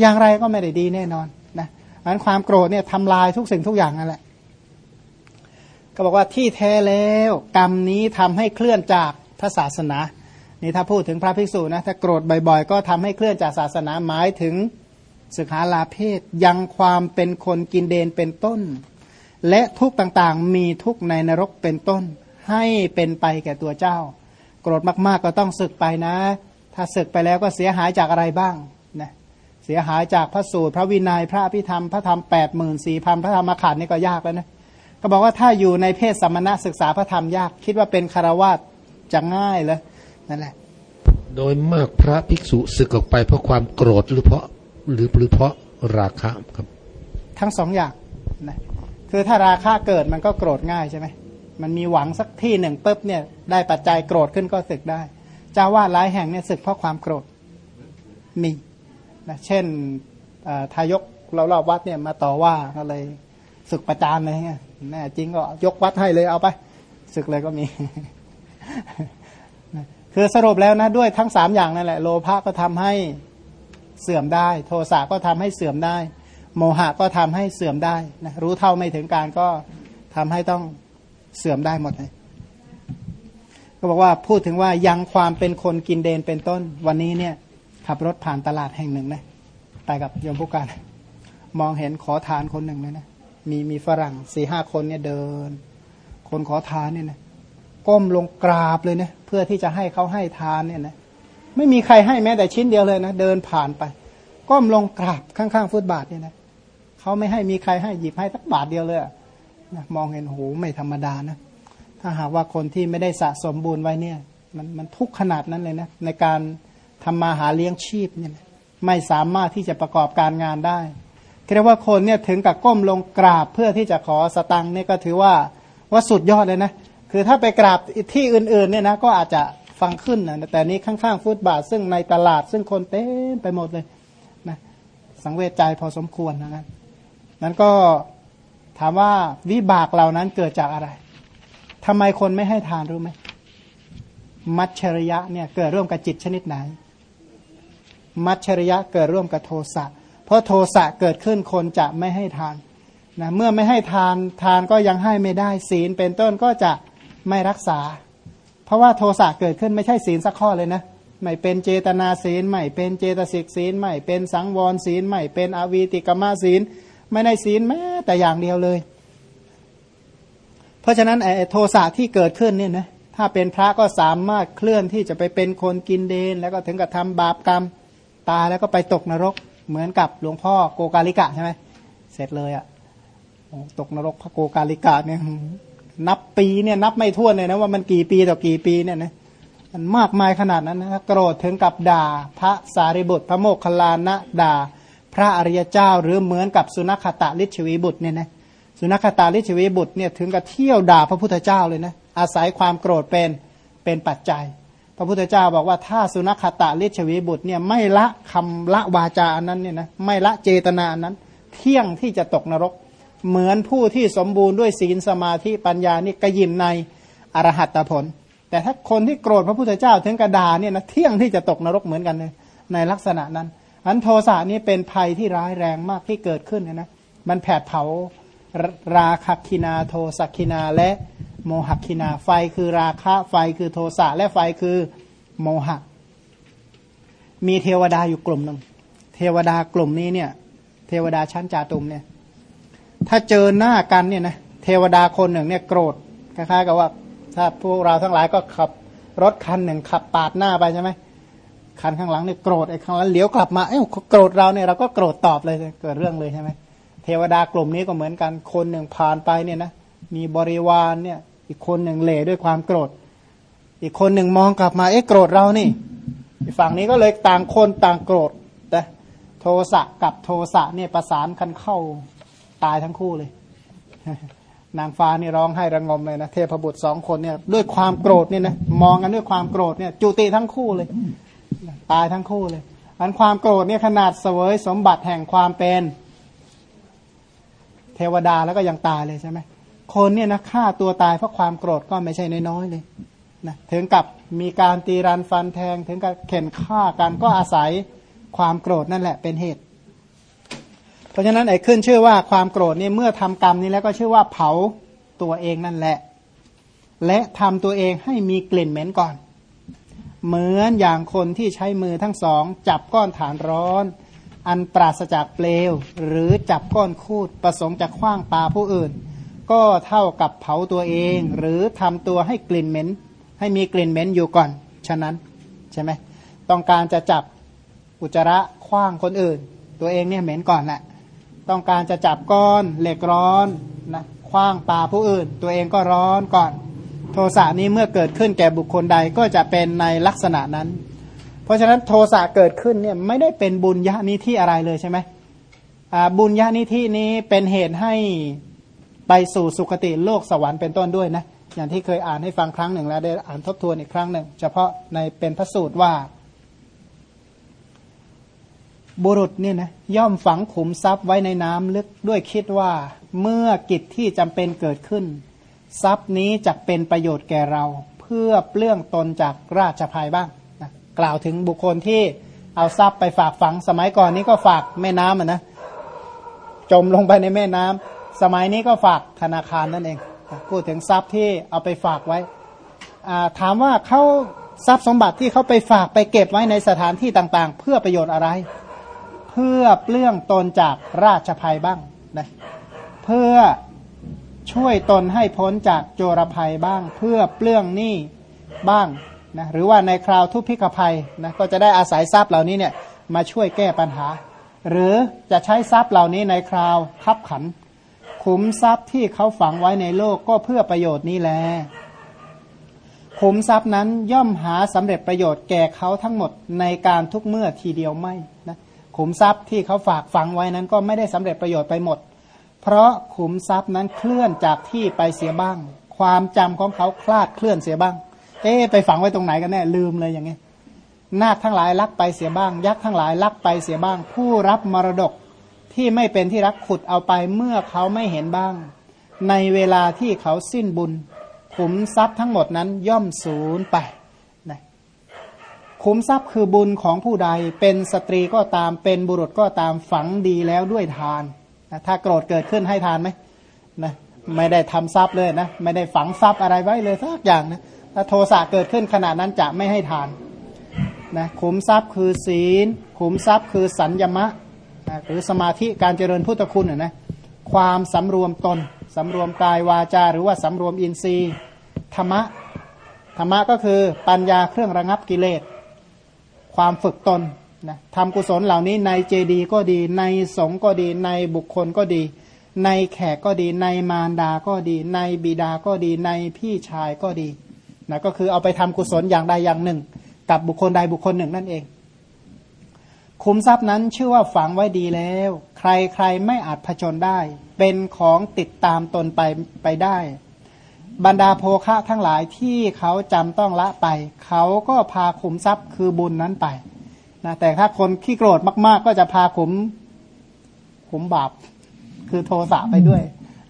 อย่างไรก็ไม่ได้ดีแน่นอนนะอันความโกรธเนี่ยทำลายทุกสิ่งทุกอย่างนั่นแหละ ก็บอกว่าที่แท้แล้วกรรมนี้ทำให้เคลื่อนจากพระศาสนา นี่ถ้าพูดถึงพระภิกษุนะถ้าโกรธบ่อยๆ ก็ทำให้เคลื่อนจากศาสนาหมายถึง สึกหาลาเพศ ยังความเป็นคนกินเดนเป็นต้น และทุกต่างๆมีทุกในนรกเป็นต้น ให้เป็นไปแก่ตัวเจ้า โกรธมากๆก็ต้องศึกไปนะ ถ้าศึกไปแล้วก็เสียหายจากอะไรบ้างนะเสียหายจากพระสูตร พระวินยัยพระพิธรรม พระธรรมแปดหมื่นสี่พันพระธรรมขันธ์นี่ก็ยากแล้วนะก็บอกว่าถ้าอยู่ในเพศสมณะศึกษาพระธรรมยาก คิดว่าเป็นคารวาสจะง่ายเลยนั่นแหละโดยมากพระภิกษุศึกออกไปเพราะความโกรธหรือเพราะ หรือหรือเพราะราคะครับ ทั้งสองอย่างนะคือถ้าราคาเกิดมันก็โกรธง่ายใช่ไหมมันมีหวังสักที่หนึ่งปุ๊บเนี่ยได้ปัจจัยโกรธขึ้นก็ศึกได้เจ้าว่าหลายแห่งเนี่ยศึกเพราะความโกรธมีนะเช่นทายกเรารอบวัดเนี่ยมาต่อว่าก็เลยศึกประจานเลยไงแน่จริงก็ยกวัดให้เลยเอาไปศึกเลยก็มี คือสรุปแล้วนะด้วยทั้งสามอย่างนั่นแหละ โลภะก็ทำให้ เสื่อมได้ โทสะก็ทำให้เสื่อมได้ โมหะก็ทำให้เสื่อมได้นะรู้เท่าไม่ถึงการก็ทำให้ต้องเสื่อมได้หมดเลยก็บอกว่าพูดถึงว่ายังความเป็นคนกินเดนเป็นต้น วันนี้เนี่ย ขับรถผ่านตลาดแห่งหนึ่งนะไปกับโยมผู้การ มองเห็นขอทานคนหนึ่งเลยนะมีมีฝรั่งสี่ห้าคนเนี่ยเดิน คนขอทานเนี่ยนะก้มลงกราบเลยนะเพื่อที่จะให้เขาให้ทานเนี่ยนะ ไม่มีใครให้แม้แต่ชิ้นเดียวเลยนะ เดินผ่านไป ก้มลงกราบข้างๆฟุตบาทเนี่ยนะเขาไม่ให้มีใครให้หยิบให้สักบาทเดียวเลยนะมองเห็นโหไม่ธรรมดานะถ้าหากว่าคนที่ไม่ได้สะสมบุญไว้เนี่ยมันมันทุกข์ขนาดนั้นเลยนะในการทำมาหาเลี้ยงชีพเนี่ยนะไม่สามารถที่จะประกอบการงานได้เรียกว่าคนเนี่ยถึงกับก้มลงกราบเพื่อที่จะขอสตังค์เนี่ยก็ถือว่าว่าสุดยอดเลยนะคือถ้าไปกราบที่อื่นๆเนี่ยนะก็อาจจะ ฟังขึ้นนะแต่นี้ข้างๆฟุตบาท ซึ่งในตลาด ซึ่งคนเต็มไปหมดเลยนะสังเวชใจพอสมควรนะนั้นนั้นก็ถามว่าวิบากเหล่านั้นเกิดจากอะไรทำไมคนไม่ให้ทานรู้ไหมมัจฉริยะเนี่ยเกิดร่วมกับจิตชนิดไหน มัจฉริยะเกิดร่วมกับโทสะเพราะโทสะเกิดขึ้นคนจะไม่ให้ทานนะเมื่อไม่ให้ทานทานก็ยังให้ไม่ได้ศีลเป็นต้นก็จะไม่รักษา เพราะว่าโทสะเกิดขึ้นไม่ใช่ศีลสักข้อเลยนะไม่เป็นเจตนาศีลไม่เป็นเจตสิกศีลไม่เป็นสังวรศีลไม่เป็นอวีติกมาศีล ไม่ได้ศีลแม้แต่อย่างเดียวเลย เพราะฉะนั้นไอ้โทสะที่เกิดขึ้นเนี่ยนะถ้าเป็นพระก็สามารถเคลื่อนที่จะไปเป็นคนกินเดน แล้วก็ถึงกับทำบาปกรรมตายแล้วก็ไปตกนรกเหมือนกับหลวงพ่อโกกาลิกะใช่ไหมเสร็จเลยอะ่ะตกนรกพระโกกาลิกะเนี่ย นับปีเนี่ยนับไม่ถ้วนเลยนะว่ามันกี่ปีต่อกี่ปีเนี่ยนะมันมากมายขนาดนั้นนะโกรธถึงกับด่าพระสารีบุตร พระโมคคัลลานะด่า พระอริยเจ้าหรือเหมือนกับสุนัขตะลิชวีบุตรเนี่ยนะสุนัขตาลิชวีบุตรเนี่ยถึงกับเที่ยวด่าพระพุทธเจ้าเลยนะอาศัยความโกรธเป็นเป็นปัจจัย พระพุทธเจ้าบอกว่าถ้าสุนัขตาลิชวีบุตรเนี่ยไม่ละคำละวาจาอันนั้นเนี่ยนะไม่ละเจตนาอันนั้น เที่ยงที่จะตกนรก เหมือนผู้ที่สมบูรณ์ด้วยศีลสมาธิปัญญานี่กระยิมในอรหัตผล แต่ถ้าคนที่โกรธพระพุทธเจ้าถึงกระดาเนี่ยนะเที่ยงที่จะตกนรกเหมือนกันเลยในลักษณะนั้น อันโทสะนี้เป็นภัยที่ร้ายแรงมากที่เกิดขึ้นนะนะมันแผดเผาราคคินาโทสักคินาและโมหคินาไฟคือราคะไฟคือโทสะและไฟคือโมหะ มีเทวดาอยู่กลุ่มหนึ่งเทวดากลุ่มนี้เนี่ย เทวดาชั้นจาตุมเนี่ย ถ้าเจอหน้ากันเนี่ยนะเทวดาคนหนึ่งเนี่ยโกรธคล้ายๆกับว่า ถ้าพวกเราทั้งหลายก็ขับรถคันหนึ่งขับปาดหน้าไปใช่ไหมคันข้างหลังเนี่ยโกรธไอ้ข้างหลังเลี้ยวกลับมาเอ้าโกรธเราเนี่ยเราก็โกรธตอบเลยเกิดเรื่องเลยใช่ไหมเทวดากลุ่มนี้ก็เหมือนกันคนหนึ่งผ่านไปเนี่ยนะมีบริวารเนี่ย อีกคนหนึ่งเหล่ด้วยความโกรธ อีกคนหนึ่งมองกลับมาเอ๊ะโกรธเรานี่ฝั่งนี้ก็เลยต่างคนต่างโกรธแต่โทสะกับโทสะเนี่ยประสานกันเข้า ตายทั้งคู่เลย นางฟ้านี่ร้องไห้ระงมเลยนะเทพบุตรสองคนเนี่ยด้วยความโกรธเนี่ยนะมองกันด้วยความโกรธเนี่ยจุติทั้งคู่เลย ตายทั้งคู่เลยอันความโกรธเนี่ยขนาดเสวยสมบัติแห่งความเป็นเทวดาแล้วก็ยังตายเลยใช่ไหมคนเนี่ยนะฆ่าตัวตายเพราะความโกรธก็ไม่ใช่น้อยๆเลยนะถึงกับมีการตีรันฟันแทง ถึงกับเข็นฆ่ากันก็อาศัยความโกรธนั่นแหละเป็นเหตุ เพราะฉะนั้นไอ้ขึ้นชื่อว่าความโกรธนี่เมื่อทำกรรมนี้แล้วก็ชื่อว่าเผาตัวเองนั่นแหละ และทำตัวเองให้มีกลิ่นเหม็นก่อน เหมือนอย่างคนที่ใช้มือทั้งสอง จับก้อนฐานร้อน อันปราศจากเปลว หรือจับก้อนคูดประสงค์จะคว้างปลาผู้อื่น ก็เท่ากับเผาตัวเอง หรือทำตัวให้กลิ่นเหม็น ให้มีกลิ่นเหม็นอยู่ก่อน ฉะนั้นใช่ไหมต้องการจะจับอุจจาระคว้างคนอื่น ตัวเองเนี่ยเหม็นก่อนแหละ ต้องการจะจับก้อนเหล็กร้อนนะคว้างปลาผู้อื่น ตัวเองก็ร้อนก่อน โทสะนี้เมื่อเกิดขึ้นแก่บุคคลใดก็จะเป็นในลักษณะนั้น เพราะฉะนั้นโทสะเกิดขึ้นเนี่ยไม่ได้เป็นบุญญาณิที่อะไรเลยใช่ไหมบุญญาณิที่นี้เป็นเหตุให้ไปสู่สุคติโลกสวรรค์เป็นต้นด้วยนะอย่างที่เคยอ่านให้ฟังครั้งหนึ่งแล้วได้อ่านทบทวนอีกครั้งหนึ่ง เฉพาะในเป็นพระสูตรว่า บุรุษเนี่ยนะย่อมฝังขุมทรัพย์ไว้ในน้ำลึกด้วยคิดว่าเมื่อกิจที่จำเป็นเกิดขึ้น ทรัพย์นี้จะเป็นประโยชน์แก่เรา เพื่อเปลื้องตนจากราชภัยบ้างนะกล่าวถึงบุคคลที่เอาทรัพย์ไปฝากฝังสมัยก่อนนี้ก็ฝากแม่น้ำนะจมลงไปในแม่น้ำสมัยนี้ก็ฝากธนาคารนั่นเองพูดถึงทรัพย์ที่เอาไปฝากไว้ถามว่าเขาทรัพย์สมบัติที่เขาไปฝากไปเก็บไว้ในสถานที่ต่างๆ เพื่อประโยชน์อะไร พื่อเปลื้องตนจากราชภัยบ้างนะเพื่อช่วยตนให้พ้นจากโจรภัยบ้าง เพื่อเปลื้องหนี้บ้างนะหรือว่าในคราวทุพพิกภัยนะก็จะได้อาศัยทรัพย์เหล่านี้เนี่ยมาช่วยแก้ปัญหา หรือจะใช้ทรัพย์เหล่านี้ในคราวขับขัน ขุมทรัพย์ที่เขาฝังไว้ในโลกก็เพื่อประโยชน์นี้แลขุมทรัพย์นั้นย่อมหาสำเร็จประโยชน์แก่เขาทั้งหมดในการทุกเมื่อทีเดียวไม่นะ ขุมทรัพย์ที่เขาฝากฝังไว้นั้นก็ไม่ได้สำเร็จประโยชน์ไปหมด เพราะขุมทรัพย์นั้นเคลื่อนจากที่ไปเสียบ้าง ความจำของเขาคลาดเคลื่อนเสียบ้าง เอ๊ไปฝังไว้ตรงไหนกันแน่ลืมเลยอย่างนี้นาคทั้งหลายลักไปเสียบ้าง ยักษ์ทั้งหลายลักไปเสียบ้าง ผู้รับมรดกที่ไม่เป็นที่รักขุดเอาไปเมื่อเขาไม่เห็นบ้าง ในเวลาที่เขาสิ้นบุญขุมทรัพย์ทั้งหมดนั้นย่อมสูญไป คุ้มทรัพย์คือบุญของผู้ใด เป็นสตรีก็ตามเป็นบุรุษก็ตามฝังดีแล้วด้วยทานนะถ้าโกรธเกิดขึ้นให้ทานไหมนะไม่ได้ทำทรัพย์เลยนะไม่ได้ฝังทรัพย์อะไรไว้เลยสักอย่างนะถ้าโทสะเกิดขึ้นขนาดนั้นจะไม่ให้ทานนะขุมทรัพย์คือศีล ขุมทรัพย์คือสัญญมะนะหรือสมาธิการเจริญพุทธคุณนะความสำรวมตนสำรวมกายวาจา หรือว่าสำรวมอินทรีย์ธรรมะธรรมะก็คือปัญญาเครื่องระงับกิเลส ความฝึกตนนะทำกุศลเหล่านี้ในเจดีก็ดี ในสงก็ดีในบุคคลก็ดี ในแขกก็ดีในมารดาก็ดี ในบิดาก็ดีในพี่ชายก็ดีนะก็คือเอาไปทำกุศลอย่างใดอย่างหนึ่ง กับบุคคลใดบุคคลหนึ่งนั่นเอง คุ้มทรัพย์นั้นชื่อว่าฝังไว้ดีแล้ว ใครใครไม่อาจผจญได้ เป็นของติดตามตนไปไปได้ บรรดาโภคะทั้งหลายที่เขาจำต้องละไป เขาก็พาขุมทรัพย์คือบุญนั้นไปนะแต่ถ้าคนขี้โกรธมาก ๆ ก็จะพาขุมขุมบาป คือโทสะไปด้วย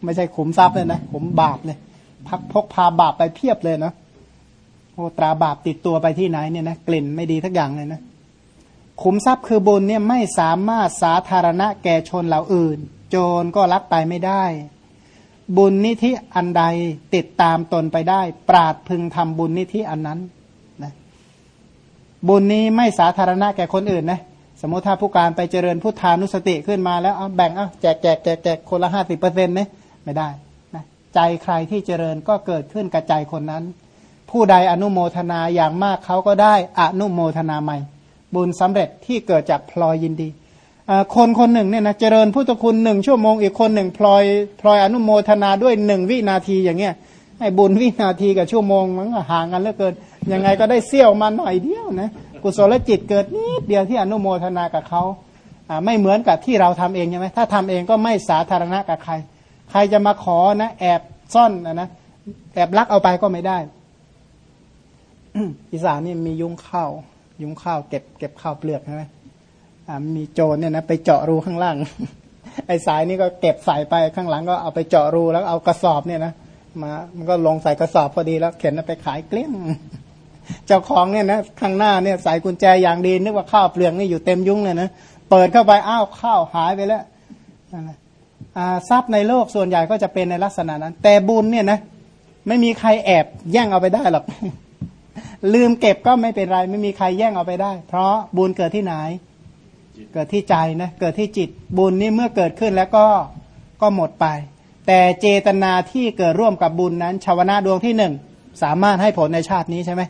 ไม่ใช่ขุมทรัพย์เลยนะขุมบาปเลยพักพกพาบาปไปเพียบเลยนะโอตราบาปติดตัวไปที่ไหนเนี่ยนะกลิ่นไม่ดีทักอย่างเลยนะขุมทรัพย์คือบุญเนี่ยไม่สามารถสาธารณะแก่ชนเหล่าอื่น โจรก็ลักไปไม่ได้ บุญนิธิอันใดติดตามตนไปได้ ปราดพึงทำบุญนิธิอันนั้นนะบุญนี้ไม่สาธารณะแก่คนอื่นนะสมมติถ้าผู้การไปเจริญพุทธานุสติขึ้นมาแล้วเอาแบ่งเอาแจกแจกแจกแจกคนละห้าสิบเปอร์เซ็นต์นะไม่ได้นะใจใครที่เจริญก็เกิดขึ้นกับใจคนนั้น ผู้ใดอนุโมทนาอย่างมากเขาก็ได้อนุโมทนาใหม่ บุญสำเร็จที่เกิดจากพลอยยินดี คนคนหนึ่งเนี่ยนะเจริญพุทธคุณหนึ่งชั่วโมงอีกคนหนึ่งพลอยพลอยอนุโมทนาด้วยหนึ่งวินาทีอย่างเงี้ยไอ้บุญวินาทีกับชั่วโมงมันห่างกันเหลือเกินยังไงก็ได้เสี้ยวมาหน่อยเดียวนะกุศลจิตเกิดนิดเดียวที่อนุโมทนากับเขาไม่เหมือนกับที่เราทำเองใช่ไหมถ้าทำเองก็ไม่สาธารณะกับใคร ใครจะมาขอนะแอบซ่อนนะนะแอบลักเอาไปก็ไม่ได้อีสานนี่มียุงข้าวยุงข้าวเก็บเก็บข้าวเปลือกใช่ไหม มีโจรเนี่ยนะไปเจาะรูข้างล่าง ไอ้สายนี่ก็เก็บใส่ไปข้างหลังก็เอาไปเจาะรูแล้วเอากระสอบเนี่ยนะมามันก็ลงใส่กระสอบพอดีแล้วเข็นไปขายเกลี้ยงเจ้าของเนี่ยนะข้างหน้าเนี่ยใส่กุญแจอย่างดีนึกว่าข้าวเปลือกนี่อยู่เต็มยุ้งเลยนะเปิดเข้าไปอ้าวข้าวหายไปแล้วทรัพย์ในโลกส่วนใหญ่ก็จะเป็นในลักษณะนั้น แต่บุญเนี่ยนะไม่มีใครแอบแย่งเอาไปได้หรอกลืมเก็บก็ไม่เป็นไร ไม่มีใครแย่งเอาไปได้ เพราะบุญเกิดที่ไหน เกิดที่ใจนะเกิดที่จิตบุญนี่เมื่อเกิดขึ้นแล้วก็ก็หมดไป แต่เจตนาที่เกิดร่วมกับบุญนั้นชาวนาดวงที่หนึ่งสามารถให้ผลในชาตินี้ใช่ไหม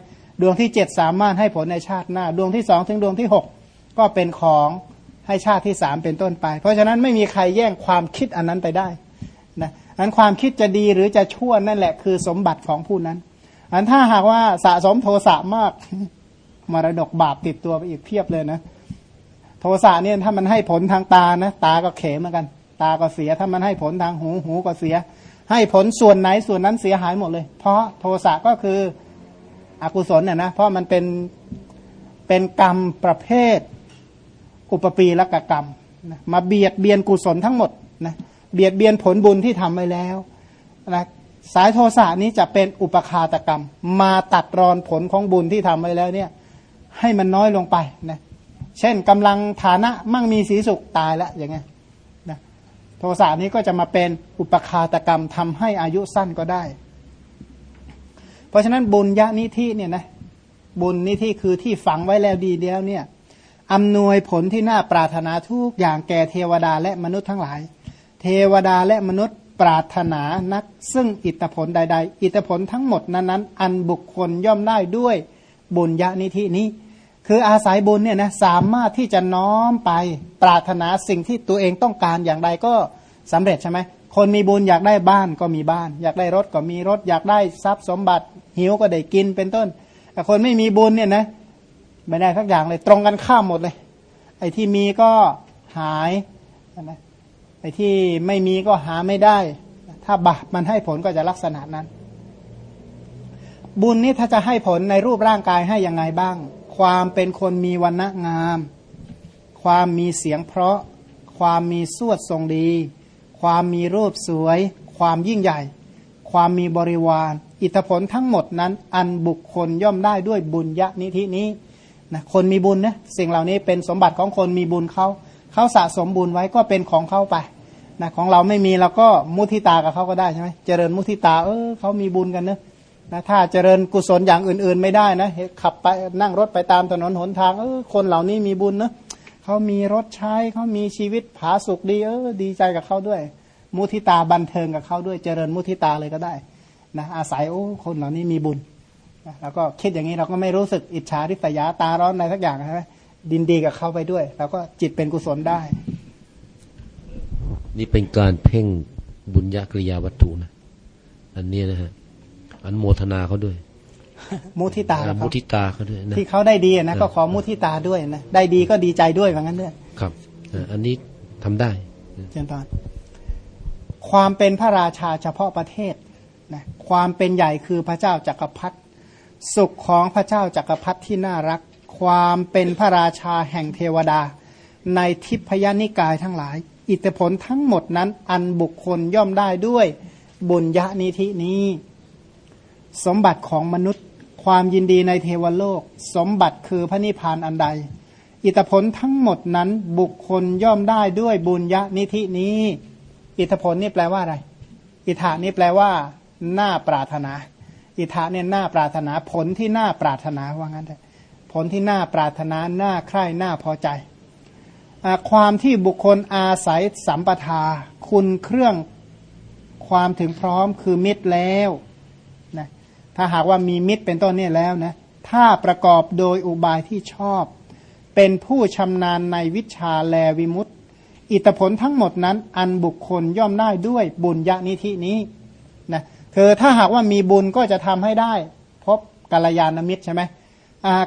ดวงที่เจ็ดสามารถให้ผลในชาติหน้า ดวงที่สองถึงดวงที่หกก็เป็นของให้ชาติที่สามเป็นต้นไป เพราะฉะนั้นไม่มีใครแย่งความคิดอันนั้นไปได้นะอันความคิดจะดีหรือจะชั่วนั่นแหละคือสมบัติของผู้นั้น อันถ้าหากว่าสะสมโทสะมากมรดกบาปติดตัวไปอีกเพียบเลยนะ ทสะเนี่ยถ้ามันให้ผลทางตานะตาก็เขมเหมือนกัน ตาก็เสียถ้ามันให้ผลทางหูหูก็เสีย ให้ผลส่วนไหนส่วนนั้นเสียหายหมดเลย เพราะโทสะก็คืออกุศลเนี่ยนะเพราะมันเป็นเป็นกรรมประเภท อุปปีละกกรรมนะมาเบียดเบียนกุศลทั้งหมดนะเบียดเบียนผลบุญที่ทำไว้แล้วนะสายโทสะนี้จะเป็นอุปคาตกรรม มาตัดรอนผลของบุญที่ทำไว้แล้วเนี่ยให้มันน้อยลงไปนะ เช่นกำลังฐานะมั่งมีสีสุขตายแล้วอย่างเงี้ยนะโทสะนี้ก็จะมาเป็นอุปคาตกรรมทำให้อายุสั้นก็ได้ เพราะฉะนั้นบุญญานิธิเนี่ยนะบุญนิธิคือที่ฝังไว้แล้วดีแล้วเนี่ยอำนวยผลที่น่าปรารถนาทุกอย่างแก่เทวดาและมนุษย์ทั้งหลาย เทวดาและมนุษย์ปรารถนานัก ซึ่งอิทธผลใด ๆ อิทธผลทั้งหมดนั้นๆ อันบุคคลย่อมได้ด้วยบุญญาณิธินี้ คืออาศัยบุญเนี่ยนะสามารถที่จะน้อมไปปรารถนาสิ่งที่ตัวเองต้องการอย่างใดก็สำเร็จใช่ไหมคนมีบุญอยากได้บ้านก็มีบ้าน อยากได้รถก็มีรถ อยากได้ทรัพย์สมบัติ หิวก็ได้กินเป็นต้น แต่คนไม่มีบุญเนี่ยนะไม่ได้ทักอย่างเลยตรงกันข้ามหมดเลย ไอ้ที่มีก็หายนะไอ้ที่ไม่มีก็หาไม่ได้ ถ้าบาปมันให้ผลก็จะลักษณะนั้น บุญนี้ถ้าจะให้ผลในรูปร่างกายให้ยังไงบ้าง ความเป็นคนมีวันณะงาม ความมีเสียงเพราะ ความมีสวดทรงดี ความมีรูปสวย ความยิ่งใหญ่ ความมีบริวาร อิทธิผลทั้งหมดนั้น อันบุคคลย่อมได้ด้วยบุญยะนิธินี้นะคนมีบุญนะสิ่งเหล่านี้เป็นสมบัติของคนมีบุญเขาเขาสะสมบุญไว้ก็เป็นของเขาไปนะของเราไม่มีเราก็มุทิตากับเขาก็ได้ใช่ไหมเจริญมุทิตาเออเขามีบุญกันเนะ นะถ้าเจริญกุศลอย่างอื่นๆไม่ได้นะขับไปนั่งรถไปตามถนนหนทางเออคนเหล่านี้มีบุญนะเขามีรถใช้เขามีชีวิตผาสุกดีเออดีใจกับเขาด้วย มุทิตาบันเทิงกับเขาด้วยเจริญมุทิตาเลยก็ได้นะอาศัยโอ้คนเหล่านี้มีบุญแล้วก็คิดอย่างนี้เราก็ไม่รู้สึกอิจฉาริษยาตาร้อนอะไรสักอย่างใช่ไหมดินดีกับเขาไปด้วยเราก็จิตเป็นกุศลได้ นี่เป็นการเพ่งบุญญากริยาวัตถุนะอันนี้นะฮะ อันโมทนาเขาด้วย มุทิตามุทิตาเขาด้วยนะที่เขาได้ดีนะก็ขอมุทิตาด้วยนะได้ดีก็ดีใจด้วยเหมือนกันด้วยครับอันนี้ทำได้เจนตอนความเป็นพระราชาเฉพาะประเทศนะความเป็นใหญ่คือพระเจ้าจักรพรรดิสุขของพระเจ้าจักรพรรดิที่น่ารัก ความเป็นพระราชาแห่งเทวดา ในทิพยนิกายทั้งหลาย อิทธิผลทั้งหมดนั้นอันบุคคลย่อมได้ด้วยบุญญาณิธินี้ สมบัติของมนุษย์ ความยินดีในเทวโลก สมบัติคือพระนิพพานอันใด อิทธิผลทั้งหมดนั้นบุคคลย่อมได้ด้วยบุญญาณิธินี้ อิทธิผลนี่แปลว่าอะไร อิทธานี่แปลว่าน่าปรารถนา อิทาเนี่ยน่าปรารถนาผลที่น่าปรารถนาว่างั้นผลที่น่าปรารถนาน่าใคร่น่าพอใจความที่บุคคลอาศัยสัมปทา คุณเครื่องความถึงพร้อมคือมิตรแล้ว ถ้าหากว่ามีมิตรเป็นต้นนี่แล้วนะถ้าประกอบโดยอุบายที่ชอบ เป็นผู้ชำนาญในวิชาแลวิมุตติอิตผลทั้งหมดนั้น อันบุคคลย่อมได้ด้วยบุญญาณิธินี้นะคือถ้าหากว่ามีบุญก็จะทำให้ได้ พบกาลยานมิตรใช่ไหม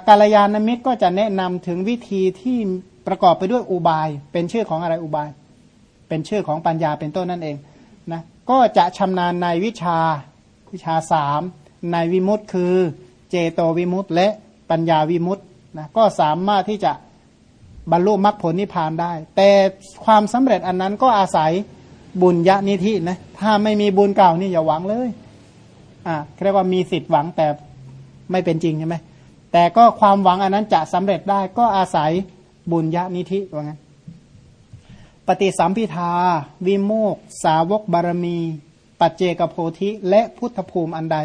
กาลยานมิตรก็จะแนะนำถึงวิธีที่ประกอบไปด้วยอุบาย เป็นชื่อของอะไรอุบาย เป็นชื่อของปัญญาเป็นต้นนั่นเองนะก็จะชำนาญในวิชาวิชาสาม ในวิมุตต์คือเจโตวิมุตต์และปัญญาวิมุตต์นะก็สามารถที่จะบรรลุมรรคผลนิพพานได้ แต่ความสำเร็จอันนั้นก็อาศัยบุญญานิธินะถ้าไม่มีบุญเก่านี่อย่าหวังเลยอ่าเรียกว่ามีสิทธิ์หวังแต่ไม่เป็นจริงใช่ไหมแต่ก็ความหวังอันนั้นจะสำเร็จได้ก็อาศัยบุญญานิธิว่างั้นปฏิสัมพิทา วิโมก สาวกบารมี ปัจเจกโพธิ และพุทธภูมิอันใด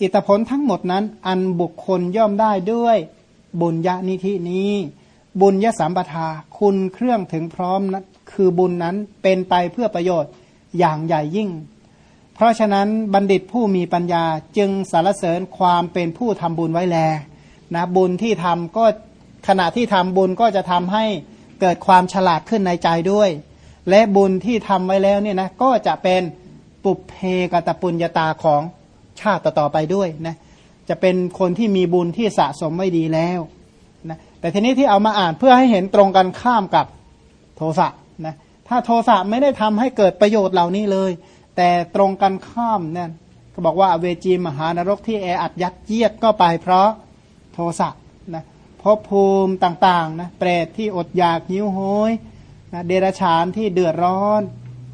อิทธผลทั้งหมดนั้น อันบุคคลย่อมได้ด้วยบุญญานิธินี้ บุญยสัมปทาคุณเครื่องถึงพร้อมนะคือบุญนั้นเป็นไปเพื่อประโยชน์อย่างใหญ่ยิ่ง เพราะฉะนั้นบัณฑิตผู้มีปัญญาจึงสรรเสริญความเป็นผู้ทำบุญไว้แลนะบุญที่ทำก็ขณะที่ทำบุญก็จะทำให้เกิดความฉลาดขึ้นในใจด้วย และบุญที่ทำไว้แล้วเนี่ยนะก็จะเป็นปุเพกตปุญญาตาของ ชาติต่อไปด้วยนะจะเป็นคนที่มีบุญที่สะสมไว้ดีแล้วนะแต่ทีนี้ที่เอามาอ่านเพื่อให้เห็นตรงกันข้ามกับโทสะนะถ้าโทสะไม่ได้ทำให้เกิดประโยชน์เหล่านี้เลย แต่ตรงกันข้ามเนี่ยก็บอกว่าเวจีมหานรกที่แออัดยัดเยียดก็ไปเพราะโทสะนะภพภูมิต่างๆนะเปรตที่อดอยากหิวโหยนะเดรัจฉานที่เดือดร้อน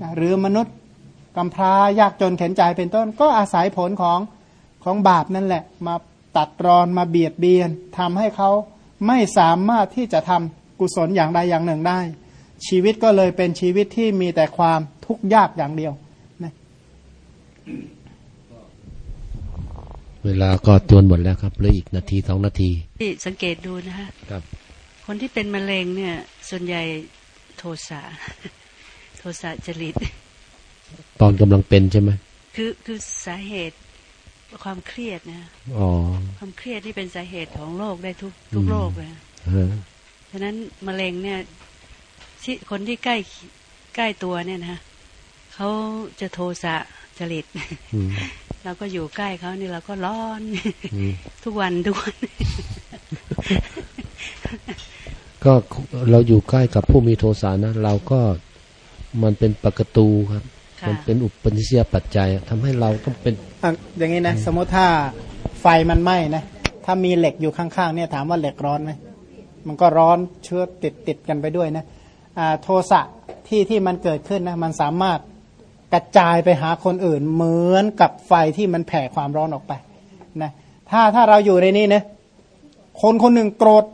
นะหรือมนุษย์ กำพร้ายากจนเข็นใจเป็นต้น ก็อาศัยผลของของบาปนั่นแหละ มาตัดรอนมาเบียดเบียนทำให้เขาไม่สามารถที่จะทำกุศลอย่างใดอย่างหนึ่งได้ ชีวิตก็เลยเป็นชีวิตที่มีแต่ความทุกข์ยากอย่างเดียวนะเวลาก็จวนหมดแล้วครับเหลืออีกนาทีสองนาทีที่สังเกตดูนะคะครับ คนที่เป็นมะเร็งเนี่ย ส่วนใหญ่โทสะโทสะจริต ตอนกำลังเป็นใช่ไหมคือคือสาเหตุความเครียดนะอ๋อความเครียดที่เป็นสาเหตุของโรคได้ทุกทุกโรคเลยฮะฉะนั้นมะเร็งเนี่ยที่คนที่ใกล้ใกล้ตัวเนี่ยนะเขาจะโทสะจริตอืมเราก็อยู่ใกล้เขานี่เราก็ร้อนอืมทุกวันทุกวันก็เราอยู่ใกล้กับผู้มีโทสะนะเราก็มันเป็นปกตูครับค่ะ มันเป็นอุปนิสัยปัจจัยทำให้เราต้องเป็นอะอย่างนี้นะ สมมติถ้าไฟมันไหม้นะถ้ามีเหล็กอยู่ข้างๆเนี่ยถามว่าเหล็กร้อนไหมมันก็ร้อนเชื้อติดติดกันไปด้วยนะอ่าโทสะที่ที่มันเกิดขึ้นนะมันสามารถกระจายไปหาคนอื่นเหมือนกับไฟที่มันแผ่ความร้อนออกไปนะถ้าถ้าเราอยู่ในนี้นะคนคนหนึ่งโกรธ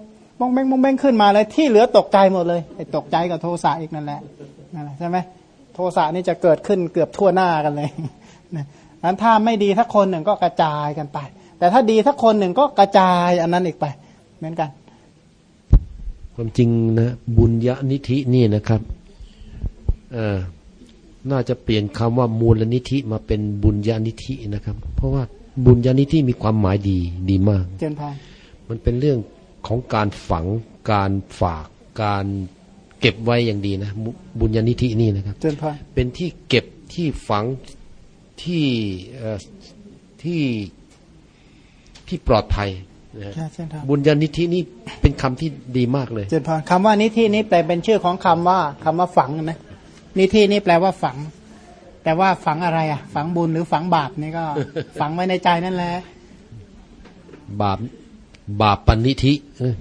มองแบงมองแบงขึ้นมาเลยที่เหลือตกใจหมดเลยไอ้ตกใจกับโทสะอีกนั่นแหละนั่นแหละใช่ไหมโทสะนี่จะเกิดขึ้นเกือบทั่วหน้ากันเลยนะนั้นถ้าไม่ดีทักคนหนึ่งก็กระจายกันไป แต่ถ้าดีทักคนหนึ่งก็กระจายอันนั้นอีกไป เหมือนกัน ความจริงนะบุญญานิธินี่นะครับเออน่าจะเปลี่ยนคำว่ามูลนิธิมาเป็นบุญญานิธินะครับ เพราะว่าบุญญานิธิมีความหมายดีดีมาก เจนพานมันเป็นเรื่องของการฝังการฝากการ เก็บไว้อย่างดีนะบุบุญญานิธินี่นะครับเจนพานเป็นที่เก็บที่ฝังที่เอ่อที่ที่ปลอดภัยนะฮะใช่เจนพานบุญญานิธินี่เป็นคำที่ดีมากเลยเจนพานคำว่านิธินี้แปลเป็นชื่อของคำว่าคำว่าฝังนะนิธินี่แปลว่าฝัง แต่ว่าฝังอะไรอะ ฝังบุญหรือฝังบาปนี่ก็ ฝังไว้ในใจนั่นแหละบาปบาปปณิธิเอ้ย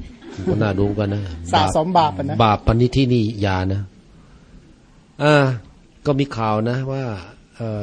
ก็น่าดูกันนะสะสมบาปอะนะบาปปณิธินี่อยานะ อ่า ก็มีข่าวนะว่าเอ่อ